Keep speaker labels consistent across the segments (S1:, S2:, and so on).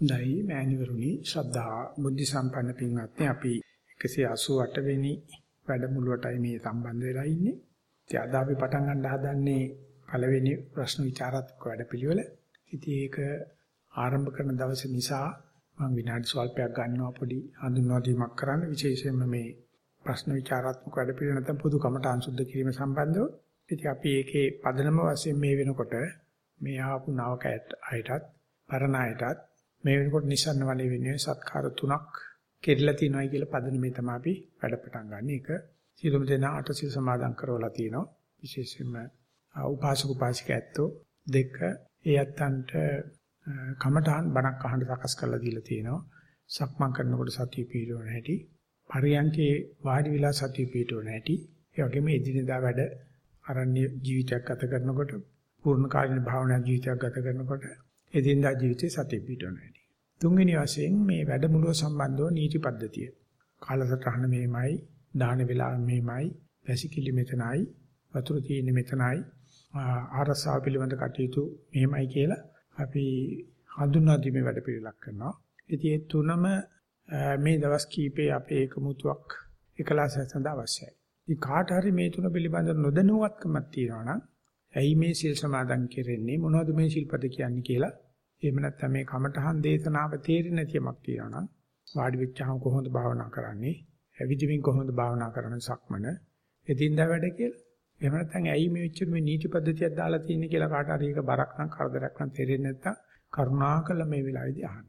S1: හොඳයි මෑණිවරුනි ශ්‍රද්ධා බුද්ධ සම්පන්න පින්වත්නි අපි 188 වෙනි වැඩමුළුවටයි මේ සම්බන්ධ වෙලා ඉන්නේ. ඉතින් අද අපි පටන් ගන්න හදන්නේ පළවෙනි ප්‍රශ්න විචාරාත්මක වැඩපිළිවෙල. ඉතින් ඒක ආරම්භ කරන දවසේ නිසා මම විනාඩි ස්වල්පයක් ගන්නවා පොඩි හඳුන්වා දීමක් කරන්න විශේෂයෙන්ම මේ ප්‍රශ්න විචාරාත්මක වැඩපිළිවෙල නැත්නම් පොදු කමටහන් සුද්ධ කිරීම සම්බන්ධව. ඉතින් අපි ඒකේ පදනම වශයෙන් මේ වෙනකොට මේ ආපු නවකයට අයටත් පරණ අයටත් මේ වෙනකොට නිසන්න වනේ වෙනුවෙන් සත්කාර තුනක් කෙරලා තියෙනවායි කියලා පදනමේ තමයි අපි වැඩ පටන් ගන්න. ඒක සියලුම දෙනා අටසිල් සමාදන් කරවලා තියෙනවා. විශේෂයෙන්ම උපාසක උපාසික ඇත්තෝ දෙක ඒ ඇත්තන්ට කමඨාන් බණක් අහන්න සකස් කරලා දීලා තියෙනවා. සක්මන් කරනකොට සතිය පිටවන හැටි, පරියන්කේ වාඩි විලා සතිය පිටවන හැටි, ඒ වගේම එදිනෙදා වැඩ අරණ්‍ය ජීවිතයක් ගත කරනකොට, පූර්ණ කාලීන භාවනා ජීවිතයක් ගත කරනකොට එදිනදා ජීවිතේ සතිය පිටවන හැටි. තුන්වෙනි වශයෙන් මේ වැඩමුළුව සම්බන්ධව නීති පද්ධතිය. කාලසටහන මෙහෙමයි, දාන වේලාව මෙහෙමයි, වැසිකිලි මෙතනයි, වතුර තියෙන්නේ මෙතනයි, ආරසාව පිළිබඳ කටයුතු මෙහෙමයි කියලා අපි හඳුන්වා දීමේ වැඩ පිළිලක් කරනවා. ඉතින් ඒ තුනම මේ දවස් කීපේ අපේ එකමුතුවක් එකලාසය සඳහා අවශ්‍යයි. ඉතින් කාට හරි මේ තුන පිළිබඳ නොදැනුවත්කමක් තියෙනවා නම් ඇයි මේ සිල් සමාදන් කෙරෙන්නේ මොනවද මේ ශිල්පද කියන්නේ කියලා එහෙම නැත්නම් මේ කමඨහන් දේශනාව තේරෙන්නේ නැති යමක් තියෙනවා නම් වාඩි වෙච්චාම කොහොමද භාවනා කරන්නේ ඇවිදිමින් කොහොමද භාවනා කරන්නේ සක්මන එදින්දා වැඩ කියලා එහෙම නැත්නම් ඇයි මේ වෙච්ච මේ නීති පද්ධතියක් දාලා තියෙන්නේ කියලා කාට හරි එක බරක් නම් කරදරයක් නම් තේරෙන්නේ නැත්නම් කරුණාකරලා මේ වෙලාවේදී අහන්න.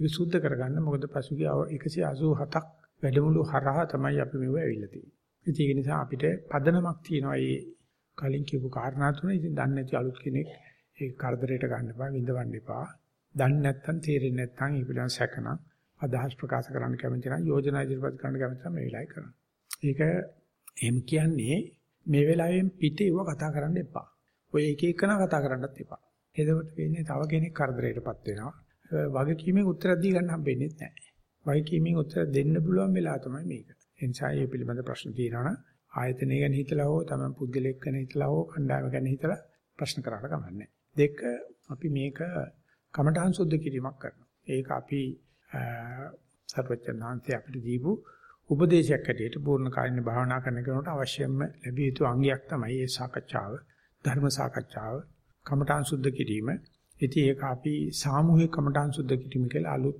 S1: ඒක සුද්ධ කරගන්න මොකද පසුගිය 187ක් වැඩමුළු හරහා තමයි අපි මෙව ඇවිල්ලා තියෙන්නේ. ඒක නිසා අපිට පදනමක් තියෙනවා මේ කලින් කියපු කාරණා තුන. ඉතින් දන්නේ නැති අලුත් කෙනෙක් ඒ කරදරයට ගන්න එපා, විඳවන්න එපා. දන්නේ නැත්නම් තේරෙන්නේ නැත්නම් ඒ පිළිබඳ සැකනම් අදහස් ප්‍රකාශ කරන්න කැමති නම් යෝජනා ඉදිරිපත් කරන්න කැමති නම් මේ වෙලාවේ කරන්න. ඒක එහෙම කියන්නේ මේ වෙලාවෙන් පිටේව කතා කරන්න එපා. ඔය එක එකන කතා කරන්නත් එපා. එතකොට වෙන්නේ තව කෙනෙක් කරදරයටපත් වෙනවා. වගකීමෙන් උත්තර දී ගන්න හම්බෙන්නේ නැහැ. වගකීමෙන් උත්තර දෙන්න පුළුවන් වෙලාව තමයි මේක. ඒ නිසා මේ පිළිබඳ ප්‍රශ්න තියෙනවනම් ආයතනය ගැන හිතලා හෝ තමයි පුද්ගලයෙක් ගැන හිතලා හෝ කණ්ඩායම ගැන හිතලා ප්‍රශ්න කරාට කමන්නේ. දෙක අපි මේක කමඨහං සුද්ධ කිරීමක් කරනවා. ඒක අපි සර්වඥාන්තය අපිට දීපු උපදේශයක් ඇටියට පූර්ණ කායින භාවනා කරන කෙනාට අවශ්‍යම ලැබිය යුතු අංගයක් තමයි මේ සාකච්ඡාව, ධර්ම සාකච්ඡාව, කමඨාන් සුද්ධ කිරීම. ඉතින් ඒක අපි සාමූහික කමඨාන් සුද්ධ කිරීම කියලා අලුත්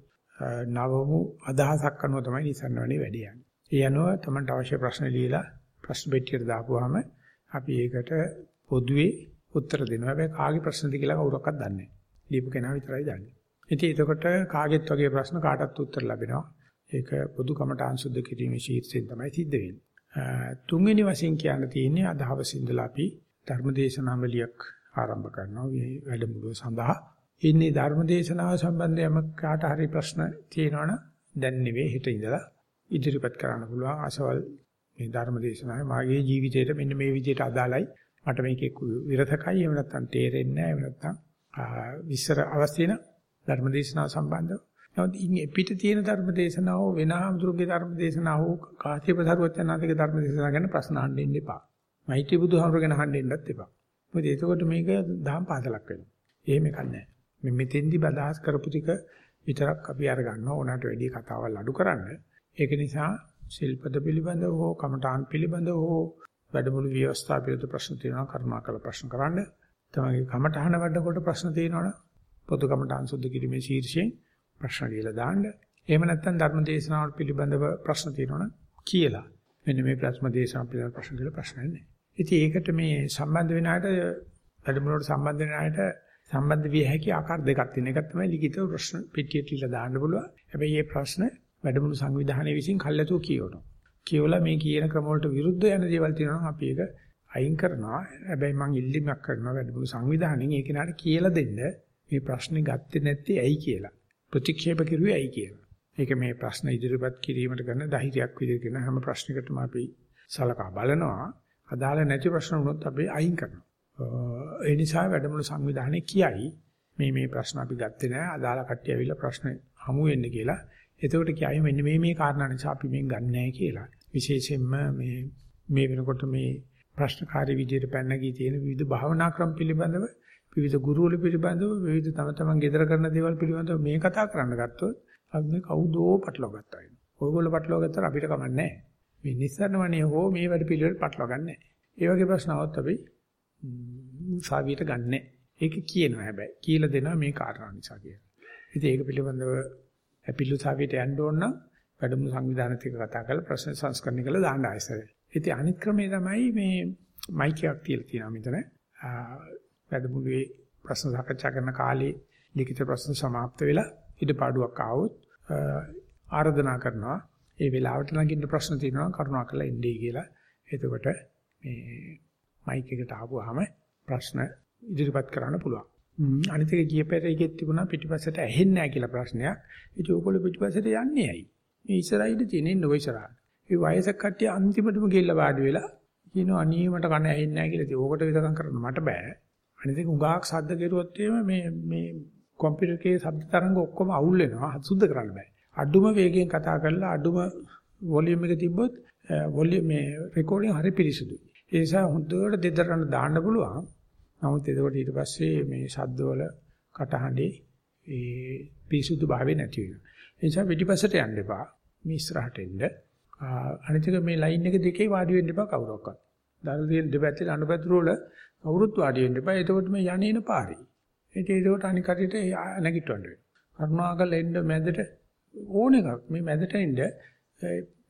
S1: නවමු අදහසක් අනුව තමයි නිසන්වනේ වැඩි යන්නේ. ඒ අනුව තමන්ට අවශ්‍ය ප්‍රශ්න ලියලා ප්‍රශ්න පෙට්ටියට දාපුවාම අපි ඒකට පොදුවේ උත්තර දෙනවා. හැබැයි කාගේ ප්‍රශ්නද කියලා කවුරක්වත් දන්නේ නැහැ. ලියපු කෙනා විතරයි දන්නේ. ඉතින් එතකොට කාගෙත් වගේ ප්‍රශ්න කාටත් උත්තර ලැබෙනවා. ඒක පොදු කමටහන් සුද්ධ කිරීමේ ශීර්ෂයෙන් තමයි සිද්ධ වෙන්නේ. තුන්වෙනි වශයෙන් කියන්න තියෙන්නේ අදහවස ඉඳලා අපි ධර්මදේශනාවලියක් ආරම්භ කරනවා මේ වැඩමුළුව සඳහා. ඉන්නේ ධර්මදේශනාව සම්බන්ධව කාට හරි ප්‍රශ්න තියෙනවනම් දැන් නෙවෙයි හෙට ඉඳලා ඉදිරිපත් කරන්න පුළුවන්. අසවල් මේ ධර්මදේශනාවේ මාගේ ජීවිතේට මෙන්න මේ විදිහට අදාළයි. මට මේකේ විරතකයි එහෙම නැත්නම් තේරෙන්නේ නැහැ. එහෙම නැත්නම් විස්තර අවශ්‍ය වෙන ධර්මදේශනාව සම්බන්ධව නමුත් ඉන්නේ පිට තියෙන ධර්ම දේශනාව වෙන ආමතුරුගේ ධර්ම දේශනාව කාශ්‍යප ධර්මචනාතික ධර්ම දේශනාව ගැන ප්‍රශ්න අහන්න ඉන්න එපා. මෛත්‍රී බුදුහාමුදුර ගැන අහන්න ඉන්නත් එපා. මොකද එතකොට මේක දහම් පාසලක් වෙනවා. එහෙම එකක් නැහැ. මේ මෙතෙන්දි බදාස් කරපු ටික විතරක් අපි අර ගන්නවා ඕනකට වැඩි කතාවල් අඩු කරන්න. ඒක නිසා ශිල්පද පිළිබඳව හෝ කමඨාන් පිළිබඳව හෝ වැඩමුළු ව්‍යවස්ථා පිළිබඳ ප්‍රශ්න තියෙනවා කරුණාකර ප්‍රශ්න කරන්න. තමගේ කමඨහන වැඩකොට ප්‍රශ්න තියෙනවනේ පොදු කමඨාන් සුද්ධ කිරීමේ ශීර්ෂයෙන් ප්‍රශ්න කියලා දාන්න. එහෙම නැත්නම් ධර්ම දේශනාවට පිළිබඳව ප්‍රශ්න තියෙනවනම් කියලා. මෙන්න මේ ප්‍රශ්න දේශනාව පිළිබඳව ප්‍රශ්න කියලා ප්‍රශ්න නැහැ. ඉතින් ඒකට මේ සම්බන්ධ වෙන අයට වැඩමුළුවට සම්බන්ධ වෙන අයට සම්බන්ධ විය හැකි ආකාර දෙකක් තියෙනවා. එකක් තමයි ලිඛිතව ප්‍රශ්න පිටියට ලියලා දාන්න පුළුවන්. හැබැයි මේ ප්‍රශ්න වැඩමුළු සංවිධානයේ විසින් කල්ැතුව කියවනවා. කියවලා මේ කියන ක්‍රම වලට විරුද්ධ යන දේවල් තියෙනවා නම් අපි ඒක අයින් කරනවා. හැබැයි මම ඉල්ලීමක් කරනවා වැඩමුළු සංවිධානයෙන් ඒ කෙනාට කියලා දෙන්න මේ ප්‍රශ්නේ ගත්තේ නැත්තේ ඇයි කියලා. ප්‍රතික්ෂේප කරුවේ ඇයි කියලා. ඒක මේ ප්‍රශ්න ඉදිරිපත් කිරීමට කරන ධෛර්යයක් විදිහට කරන හැම ප්‍රශ්නයකටම අපි සලකා බලනවා. අදාළ නැති ප්‍රශ්න වුණොත් අපි අයින් කරනවා. ඒ නිසා වැඩමුළු සංවිධානයේ කියයි මේ මේ ප්‍රශ්න අපි ගත්තේ නැහැ. අදාළ කට්ටිය ඇවිල්ලා ප්‍රශ්න හමු වෙන්න කියලා. එතකොට කියයි මෙන්න මේ මේ කාරණා නිසා අපි මේක ගන්න නැහැ කියලා. විශේෂයෙන්ම මේ මේ වෙනකොට මේ ප්‍රශ්නකාරී විදියට පැන ගිය තියෙන විවිධ භාවනා ක්‍රම පිළිබඳව විවිධ ගුරුවරු පිළිබඳව විවිධ තම තමන් ගෙදර කරන දේවල් පිළිබඳව මේ කතා කරන්න ගත්තොත් අපි මේ කවුදෝ පටලවා ගත්තා වෙනවා. ඔයගොල්ලෝ පටලවා ගත්තාට අපිට කමක් නැහැ. මේ නිස්සරණවනේ හෝ මේ වැඩ පිළිවෙල පටලවා ගන්න නැහැ. ඒ වගේ ප්‍රශ්න આવත් අපි සාවියට ගන්නෑ. ඒක කියනවා හැබැයි. කියලා දෙනවා මේ කාරණා නිසා කියලා. ඉතින් ඒක පිළිබඳව අපිලු සාවියට යන්න ඕන නම් වැඩමුළු සංවිධානයත් එක්ක කතා කරලා ප්‍රශ්න සංස්කරණය කරලා දාන්න ආයසරේ. ඉතින් අනිත් ක්‍රමය තමයි මේ මයික් එකක් තියලා තියෙනවා මෙතන. වැඩමුළුවේ ප්‍රශ්න සාකච්ඡා කරන කාලේ ලිඛිත ප්‍රශ්න સમાપ્ત වෙලා ඉඩපාඩුවක් ආවොත් ආරාධනා කරනවා ඒ වෙලාවට ළඟින් ප්‍රශ්න තියෙනවා කරුණාකරලා එන්නේ කියලා. එතකොට මේ මයික් එකට ආවම ප්‍රශ්න ඉදිරිපත් කරන්න පුළුවන්. අනිත් එක ගියපෙර එකෙත් තිබුණා පිටිපස්සට ඇහෙන්නේ නැහැ කියලා ප්‍රශ්නයක්. ඒක ඕගොල්ලෝ පිටිපස්සට යන්නේ ඇයි? මේ ඉස්සරහින් තියෙන ඉන්න ඔය ඉස්සරහ. ඒ වයසක කට්ටිය අන්තිමටම ගිහිල්ලා වාඩි වෙලා කියනවා අනී මට කන ඇහෙන්නේ නැහැ කියලා. ඉතින් ඕකට විතරම් කරන්න මට බෑ. අනිත් එක උගාක් ශබ්ද කෙරුවොත් මේ මේ කම්පියුටර් එකේ ශබ්ද තරංග ඔක්කොම අවුල් වෙනවා. සුද්ධ කරන්න බෑ. අඩුම වේගයෙන් කතා කරලා අඩුම වොලියුම් එක තිබ්බොත් වොලියුම් මේ රෙකෝඩින් හරි පිරිසුදුයි. ඒ නිසා හොඳට දෙදරන දාන්න පුළුවන්. නමුත් එතකොට ඊට පස්සේ මේ ශබ්දවල කටහඬේ ඒ පිරිසුදු භාවය නැති වෙනවා. ඒ නිසා පිටිපස්සට යන්න එපා. මේ ඉස්සරහට එන්න. අනිත් එක මේ ලයින් එක දෙකේ වාඩි වෙන්න එපා කවුරක්වත්. දරු තියෙන දෙපැත්තේ අනුපැදුර වල කවුරුත් වාඩි වෙන්න එපා. එතකොට මේ යන්නේන පාරේ. ඒක ඒකට අනික් කටියට නැගිටවන්න වෙනවා. කරුණාකරලා එන්න මැදට ඕන එකක්. මේ මැදට එන්න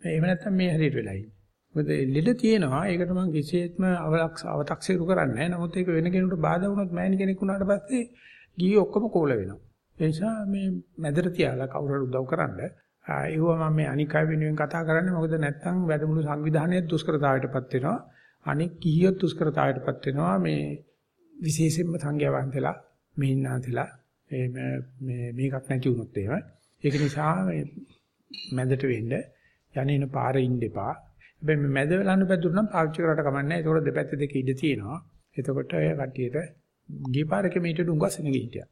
S1: එහෙම නැත්නම් මේ හැරියට වෙලා ඉන්න. මොකද ලෙඩ තියෙනවා. ඒකට මම කිසිසේත්ම අවලක්ෂ අව탁සිරු කරන්නේ නැහැ. නමුත් ඒක වෙන කෙනෙකුට බාධා වුණොත් මෑණි කෙනෙක් වුණාට පස්සේ ගියේ ඔක්කොම කෝල වෙනවා. ඒ නිසා මේ මැදට තියාලා කවුරු උදව් කරන්න. ඒව මම මේ අනික් අය වෙනුවෙන් කතා කරන්නේ මොකද නැත්තම් වැඩමුළු සංවිධානයේ දුෂ්කරතාවයටපත් වෙනවා. අනික් කීයොත් දුෂ්කරතාවයටපත් වෙනවා. මේ විශේෂයෙන්ම සංඝයා වහන්සේලා මෙහින්නාතිලා මේ මේ මේකක් නැති වුණොත් එහෙම. ඒක නිසා මේ මැදට වෙන්න යන්නේන පාරේ ඉන්න එපා. හැබැයි මේ මැද වෙලන්න බැදුරු නම් පාවිච්චි කරලා කමන්නේ නැහැ. ඒකට දෙපැත්ත දෙක ඉඳ තියෙනවා. එතකොට ඔය කට්ටියට ගිපාරක මීටර උඟස්සන ගිහිටියා.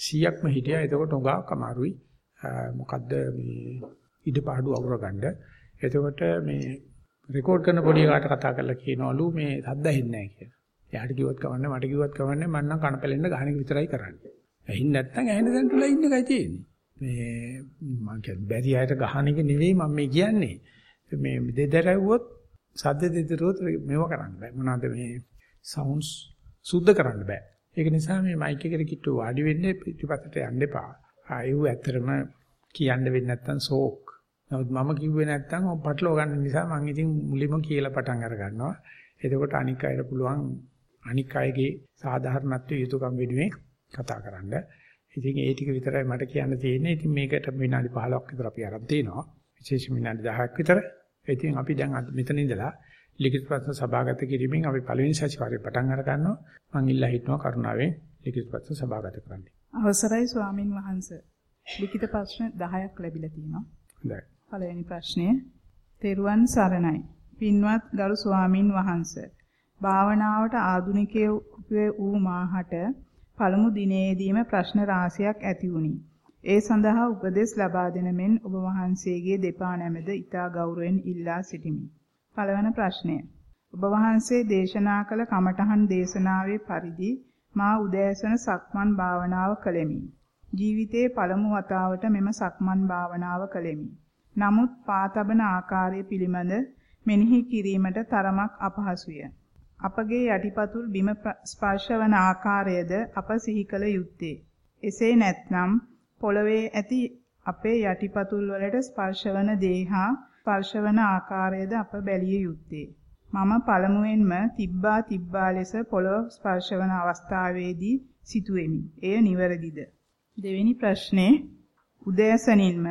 S1: 100ක්ම හිටියා. එතකොට උඟාක් අමාරුයි. මොකද්ද මේ ඉඩපාඩු අවුරගන්න. එතකොට මේ රෙකෝඩ් කරන පොඩි එකාට කතා කරලා කියනවලු මේ සද්ද ඇහෙන්නේ නැහැ කියලා. එයාට කිව්වත් කවන්නේ මට කිව්වත් කවන්නේ මම නම් කන පැලෙන්න ගහන එක විතරයි කරන්නේ. ඇහින් නැත්නම් ඇහෙන දැන් තුලා ඉන්න එකයි තියෙන්නේ. මේ මම කියන්නේ බැරි අයට ගහන එක නෙවෙයි මම මේ කියන්නේ. මේ දෙදරවුවොත් සද්ද දෙදරුවොත් මේව කරන්න බෑ. මොනවාද මේ සවුන්ඩ්ස් සුද්ධ කරන්න බෑ. ඒක නිසා මේ මයික් එකට කිට්ටු වාඩි වෙන්නේ පිටිපස්සට යන්න එපා. ආයෙත් ඇත්තටම කියන්න වෙන්නේ නැත්තම් ෂෝක්. නමුත් මම කිව්වේ නැත්තම් පටලව ගන්න නිසා මම ඉතින් මුලින්ම කියලා පටන් අර ගන්නවා. එතකොට අනික් අයට පුළුවන් අනික් අයගේ සාධාරණත්වයේ යුතුයකම් වෙනුවෙන් කතා කරන්න. ඉතින් ඒ ටික විතරයි මට කියන්න තියෙන්නේ. ඉතින් මේකට විනාඩි 15ක් විතර අපි අරන් තිනවා. විශේෂ විනාඩි 10ක් විතර. ඉතින් අපි දැන් මෙතන ඉඳලා ලිඛිත ප්‍රශ්න සභාගත කිරීමෙන් අපි පළවෙනි සතිವಾರේ පටන් අර ගන්නවා. මම ඉල්ලා හිටනවා කරුණාවෙන් ලිඛිත ප්‍රශ්න සභාගත කරන්න.
S2: අවසරයි ස්වාමින් වහන්සේ. ලිඛිත ප්‍රශ්න 10ක් ලැබිලා තියෙනවා.
S1: හොඳයි.
S2: පළවෙනි ප්‍රශ්නය. තෙරුවන් සරණයි. පින්වත් ගරු ස්වාමින් වහන්සේ. භාවනාවට ආධුනිකයෙකු වූ මාහට පළමු දිනේදීම ප්‍රශ්න රාශියක් ඇති වුණි. ඒ සඳහා උපදෙස් ලබා දෙන මෙන් ඔබ වහන්සේගේ දෙපා නැමෙද ඊතා ගෞරවයෙන් ඉල්ලා සිටිමි. පළවන ප්‍රශ්නය. ඔබ වහන්සේ දේශනා කළ කමඨහන් දේශනාවේ පරිදි මා උදෑසන සක්මන් භාවනාව කළෙමි. ජීවිතයේ පළමු වතාවට මෙම සක්මන් භාවනාව කළෙමි. නමුත් පාතබන ආකාරය පිළිබඳ මෙනෙහි කිරීමට තරමක් අපහසුය. අපගේ යටිපතුල් බිම ස්පර්ශවන ආකාරයද අප සිහි කළ යුත්තේ. එසේ නැත්නම් පොළවේ ඇති අපේ යටිපතුල් වලට ස්පර්ශවන දේ හා ස්පර්ශවන ආකාරයද අප බැලිය යුත්තේ. මම පළමුවෙන්ම තිබ්බා තිබ්බා ලෙස පොළව ස්පර්ශවන අවස්ථාවේදී සිටුවෙමි. එය නිවැරදිද? දෙවෙනි ප්‍රශ්නේ උදෑසනින්ම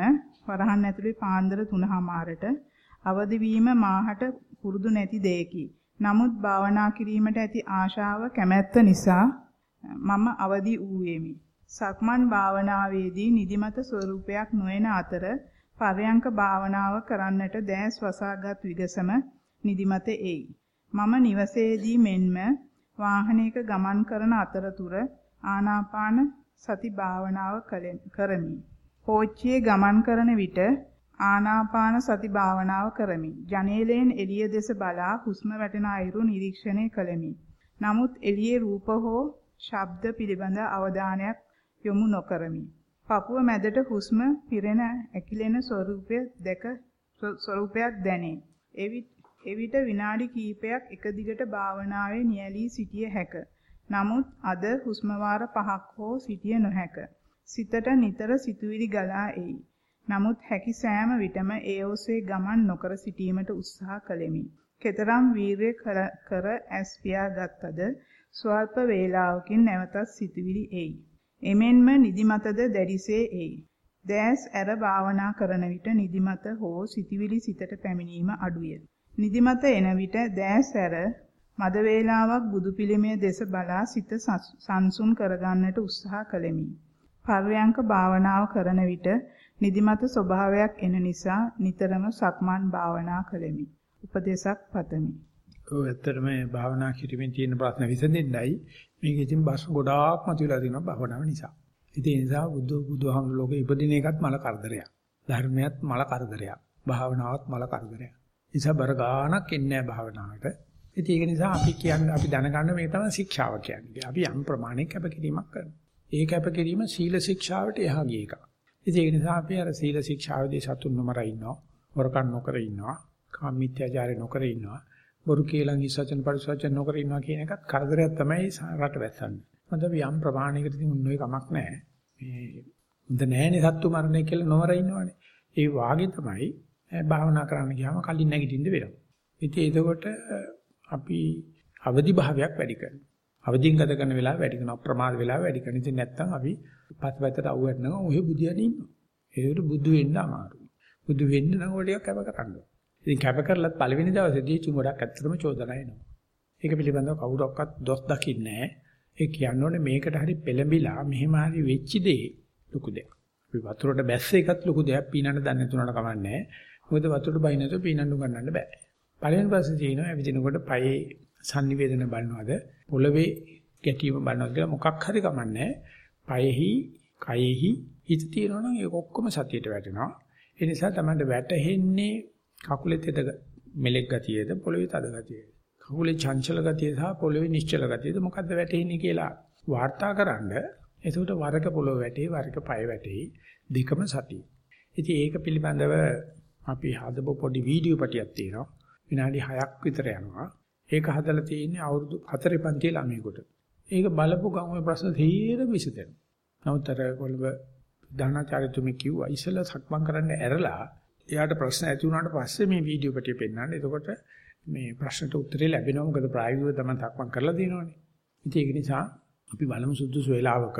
S2: වරහන් ඇතුලේ පාන්දර 3:00මාරට අවදි වීම මාහට පුරුදු නැති දෙයකි. නමුත් භාවනා කිරීමට ඇති ආශාව කැමැත්ත නිසා මම අවදි වූයෙමි. සක්මන් භාවනාවේදී නිදිමත ස්වરૂපයක් නොවන අතර පරයන්ක භාවනාව කරන්නට දැස් වසාගත් විගසම නිදිමත එයි. මම නිවසේදී මෙන්ම වාහනයක ගමන් කරන අතරතුර ආනාපාන සති භාවනාව කරමි. කෝච්චියේ ගමන් කරන විට ආනාපාන සති භාවනාව කරමි. ජනේලයෙන් එළිය දෙස බලා හුස්ම වැටෙන අයුරු නිරීක්ෂණය කළෙමි. නමුත් එළියේ රූප හෝ ශබ්ද පිළිබඳ අවධානයක් යොමු නොකරමි. පපුව මැදට හුස්ම පිරෙන ඇකිලෙන ස්වરૂපය දැක ස්වરૂපයක් දැනේ. එවිට විනාඩි කිහිපයක් එක දිගට භාවනාවේ නියැලී සිටිය හැක. නමුත් අද හුස්ම වාර පහක් හෝ සිටිය නොහැක. සිතට නිතර සිතුවිලි ගලා එයි. නමුත් හැකි සෑම විටම ඒ ඔස්සේ ගමන් නොකර සිටීමට උත්සාහ කළෙමි. කතරම් වීරය කර ඇස් පියාගත්තද ස්වල්ප වේලාවකින් නැවතත් සිතුවිලි එයි. එමෙන්ම නිදිමතද දැඩිසේ එයි. දැස් ඇර භාවනා කරන විට නිදිමත හෝ සිතුවිලි සිතට පැමිණීම අඩුය. නිදිමත එන විට දැස් ඇර මද වේලාවක් බුදු පිළිමය දෙස බලා සිත සංසුන් කරගන්නට උත්සාහ කළෙමි. පර්යංක භාවනාව කරන විට නිදිමත ස්වභාවයක් එන නිසා නිතරම සක්මන් භාවනා කළෙමි. උපදේශක් පතමි.
S1: ඔව් ඇත්තටම මේ භාවනා කිරීමෙන් තියෙන ප්‍රශ්න විසඳෙන්නයි මේක ඉතින් බස් ගොඩාක් මතුවලා තියෙනවා භාවනාව නිසා. ඉතින් ඒ නිසා බුදු බුදුහාමුදුර ලෝකේ ඉපදින එකත් මල කරදරයක්. ධර්මයත් මල කරදරයක්. භාවනාවත් මල කරදරයක්. නිසා බර ගාණක් එන්නේ නැහැ භාවනාවට. ඉතින් ඒක නිසා අපි කියන්නේ අපි දැනගන්න මේක තමයි ශික්ෂාව කියන්නේ. අපි යම් ප්‍රමාණයක කැපකිරීමක් කරනවා. ඒ කැපකිරීම සීල ශික්ෂාවට එහා ගිය එකක්. ඉතින් ඒක නිසා අපි අර සීල ශික්ෂාවේදී සතුන් නොමර ඉන්නවා. වරකන් නොකර ඉන්නවා. කාමීත්‍යාචාරය නොකර ඉන්නවා. බොරු කේලම් හිසචන පරිසචන නොකර ඉන්නවා කියන එකත් කරදරයක් තමයි රට වැස්සන්නේ. මොකද අපි යම් ප්‍රමාණයකට ඉතින් උන්නේ කමක් නැහැ. මේ හොඳ නැහැනේ සත්තු මරණය කියලා නොමර ඉන්නවනේ. ඒ වාගේ තමයි භාවනා කරන්න ගියාම කලින් නැගිටින්න වෙනවා. ඉතින් එතකොට අපි අවදි භාවයක් වැඩි කරනවා. අවදින් ගත කරන වෙලාව වැඩි කරනවා අප්‍රමාද වෙලාව වැඩි කරනවා. ඉතින් නැත්තම් අපි පස්සපැත්තට අවු වෙනවා ඔහෙ බුදියනේ ඉන්නවා. ඒකට බුදු වෙන්න අමාරුයි. බුදු වෙන්න නම් ඔය ටිකක් කැප කරන්න ඕනේ. ඉතින් කැප කරලත් පළවෙනි දවසේදී චුඟඩක් ඇත්තටම චෝදනා එනවා. ඒක පිළිබඳව කවුරක්වත් දොස් දකින්නේ නැහැ. ඒ කියන්නේ මේකට හරි පෙළඹිලා මෙහෙම හරි වෙච්ච දේ ලොකු දෙයක්. අපි වතුරට බැස්ස එකත් ලොකු දෙයක් පීනන්න දන්නේ නැතුනට කමන්නේ නැහැ. මොකද වතුරට බයි නැතුව පීනන්න ගන්නන්න බෑ. පළවෙනි පස්සේ තියෙනවා ඇවිදිනකොට පයේ sannivedana බලනවාද පොළවේ ගැටීම බලනවා කියලා මොකක් හරි කමන්නේ පයෙහි කයෙහි හිත තියෙනවා නම් ඒක ඔක්කොම සතියට වැටෙනවා ඒ නිසා තමයි වැටෙන්නේ කකුලේ තෙද මෙලෙක් ගතියද පොළවේ තද ගතියද කකුලේ චංචල ගතිය සහ පොළවේ නිශ්චල ගතියද මොකද්ද වැටෙන්නේ කියලා වාර්තාකරනද එතකොට වරක පොළව වැටේ වරක පය වැටේ දෙකම සතිය ඉතින් ඒක පිළිබඳව අපි හදපු පොඩි වීඩියෝ පටියක් තියෙනවා විනාඩි 6ක් විතර යනවා ඒක හදලා තියෙන්නේ අවුරුදු 4 පන්තියේ ළමයෙකුට. ඒක බලපු ගමන් ඔය ප්‍රශ්න තීරම විසඳෙනවා. නමුත් අර කොළඹ දානාචාර්යතුමී කිව්වා ඉස්සෙල්ලා සක්මන් කරන්න ඇරලා එයාට ප්‍රශ්න ඇති වුණාට පස්සේ මේ වීඩියෝ පිටිය පෙන්නන්න. එතකොට මේ ප්‍රශ්නට උත්තරේ ලැබෙනවා. මොකද ප්‍රායෝගිකව තමයි සක්මන් කරලා තියෙනවනේ. ඉතින් ඒක නිසා අපි බලමු සුදුසු වේලාවක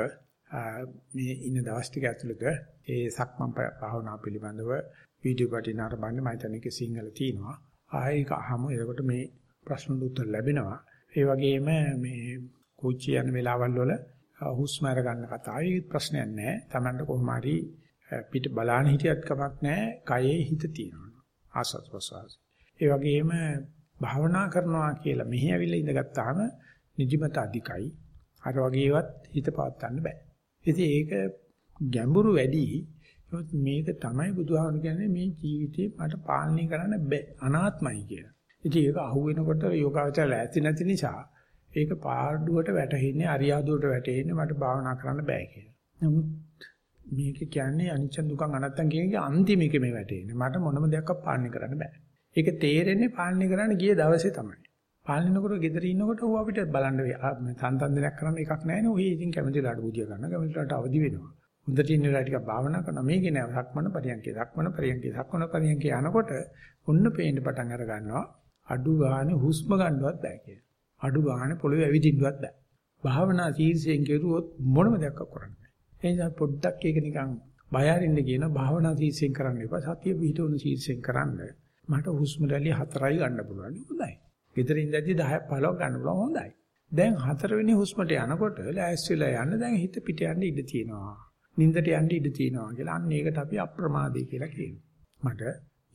S1: මේ ඉන්න දවස් ටික ඇතුළත ඒ සක්මන් භාවනා පිළිබඳව වීඩියෝ පිටිය නරඹන්න මම හිතන්නේ සිංහල තියෙනවා. ආයෙක අහමු. එතකොට මේ ප්‍රශ්නට උත්තර ලැබෙනවා. ඒ වගේම මේ කෝච්චිය යන වෙලාවල් වල හුස්ම අර ගන්න කතාවේ ප්‍රශ්නයක් නැහැ. Tamanට කොහොම හරි පිට බලාන හිටියත් කමක් නැහැ. කයේ හිත තියෙනවා. ආසස් ප්‍රසවාස. ඒ වගේම භාවනා කරනවා කියලා මෙහි ඇවිල්ලා ඉඳගත්තාම නිදිමත අධිකයි. අර වගේවත් හිත පවත්වන්න බෑ. ඉතින් ඒක ගැඹුරු වැඩි. මේක තමයි බුදුහාමුදුරු කියන්නේ මේ ජීවිතේ මට පාලනය කරන්න බෑ. අනාත්මයි කියලා. ඉතින් ඒක අහුවෙනකොට යෝගාවචර ලෑස්ති නැති නිසා ඒක පාඩුවට වැටෙන්නේ අරියාදුවට වැටෙන්නේ මට භාවනා කරන්න බෑ කියලා. නමුත් මේක කියන්නේ අනිච්ච දුකං අනත්තං කියන එකේ අන්තිම එක මේ වැටෙන්නේ. මට මොනම දෙයක්වත් පාලනය කරන්න බෑ. ඒක තේරෙන්නේ පාලනය කරන්න ගිය දවසේ තමයි. පාලනනකොට ගෙදර ඉන්නකොට ඌ අපිට බලන්න සංතන්දනයක් කරන්න එකක් නැහැ නේ. ඌ ඉතින් කැමතිලාට බුදිය ගන්න කැමතිලාට අවදි වෙනවා. හොඳට ඉන්න වෙලාව ටිකක් භාවනා කරනවා. මේකේ නෑ සක්මන පරියන්කේ සක්මන පරියන්කේ සක්මන පරියන්කේ යනකොට ඔන්න පේන්න පටන් අර ගන්නවා. අඩු ගානේ හුස්ම ගන්නවත් බෑ කියලා. අඩු ගානේ පොළවේ ඇවිදින්නවත් බෑ. භාවනා තීර්ෂයෙන් කෙරුවොත් මොනම දෙයක් කරන්න බෑ. ඒ නිසා පොඩ්ඩක් ඒක නිකන් බය අරින්න කියන භාවනා තීර්ෂයෙන් කරන්න එපා. සතිය පිහිටවන තීර්ෂයෙන් කරන්න. මට හුස්ම රැලි හතරයි ගන්න පුළුවන්. හොඳයි. ගෙදර ඉඳද්දි 10ක් 15ක් ගන්න පුළුවන්. හොඳයි. දැන් හතරවෙනි හුස්මට යනකොට ලෑස්තිලා යන්න දැන් හිත පිට යන්න ඉඩ තියෙනවා. නින්දට යන්න ඉඩ තියෙනවා කියලා. අන්න ඒකට අපි අප්‍රමාදී කියලා කියනවා. මට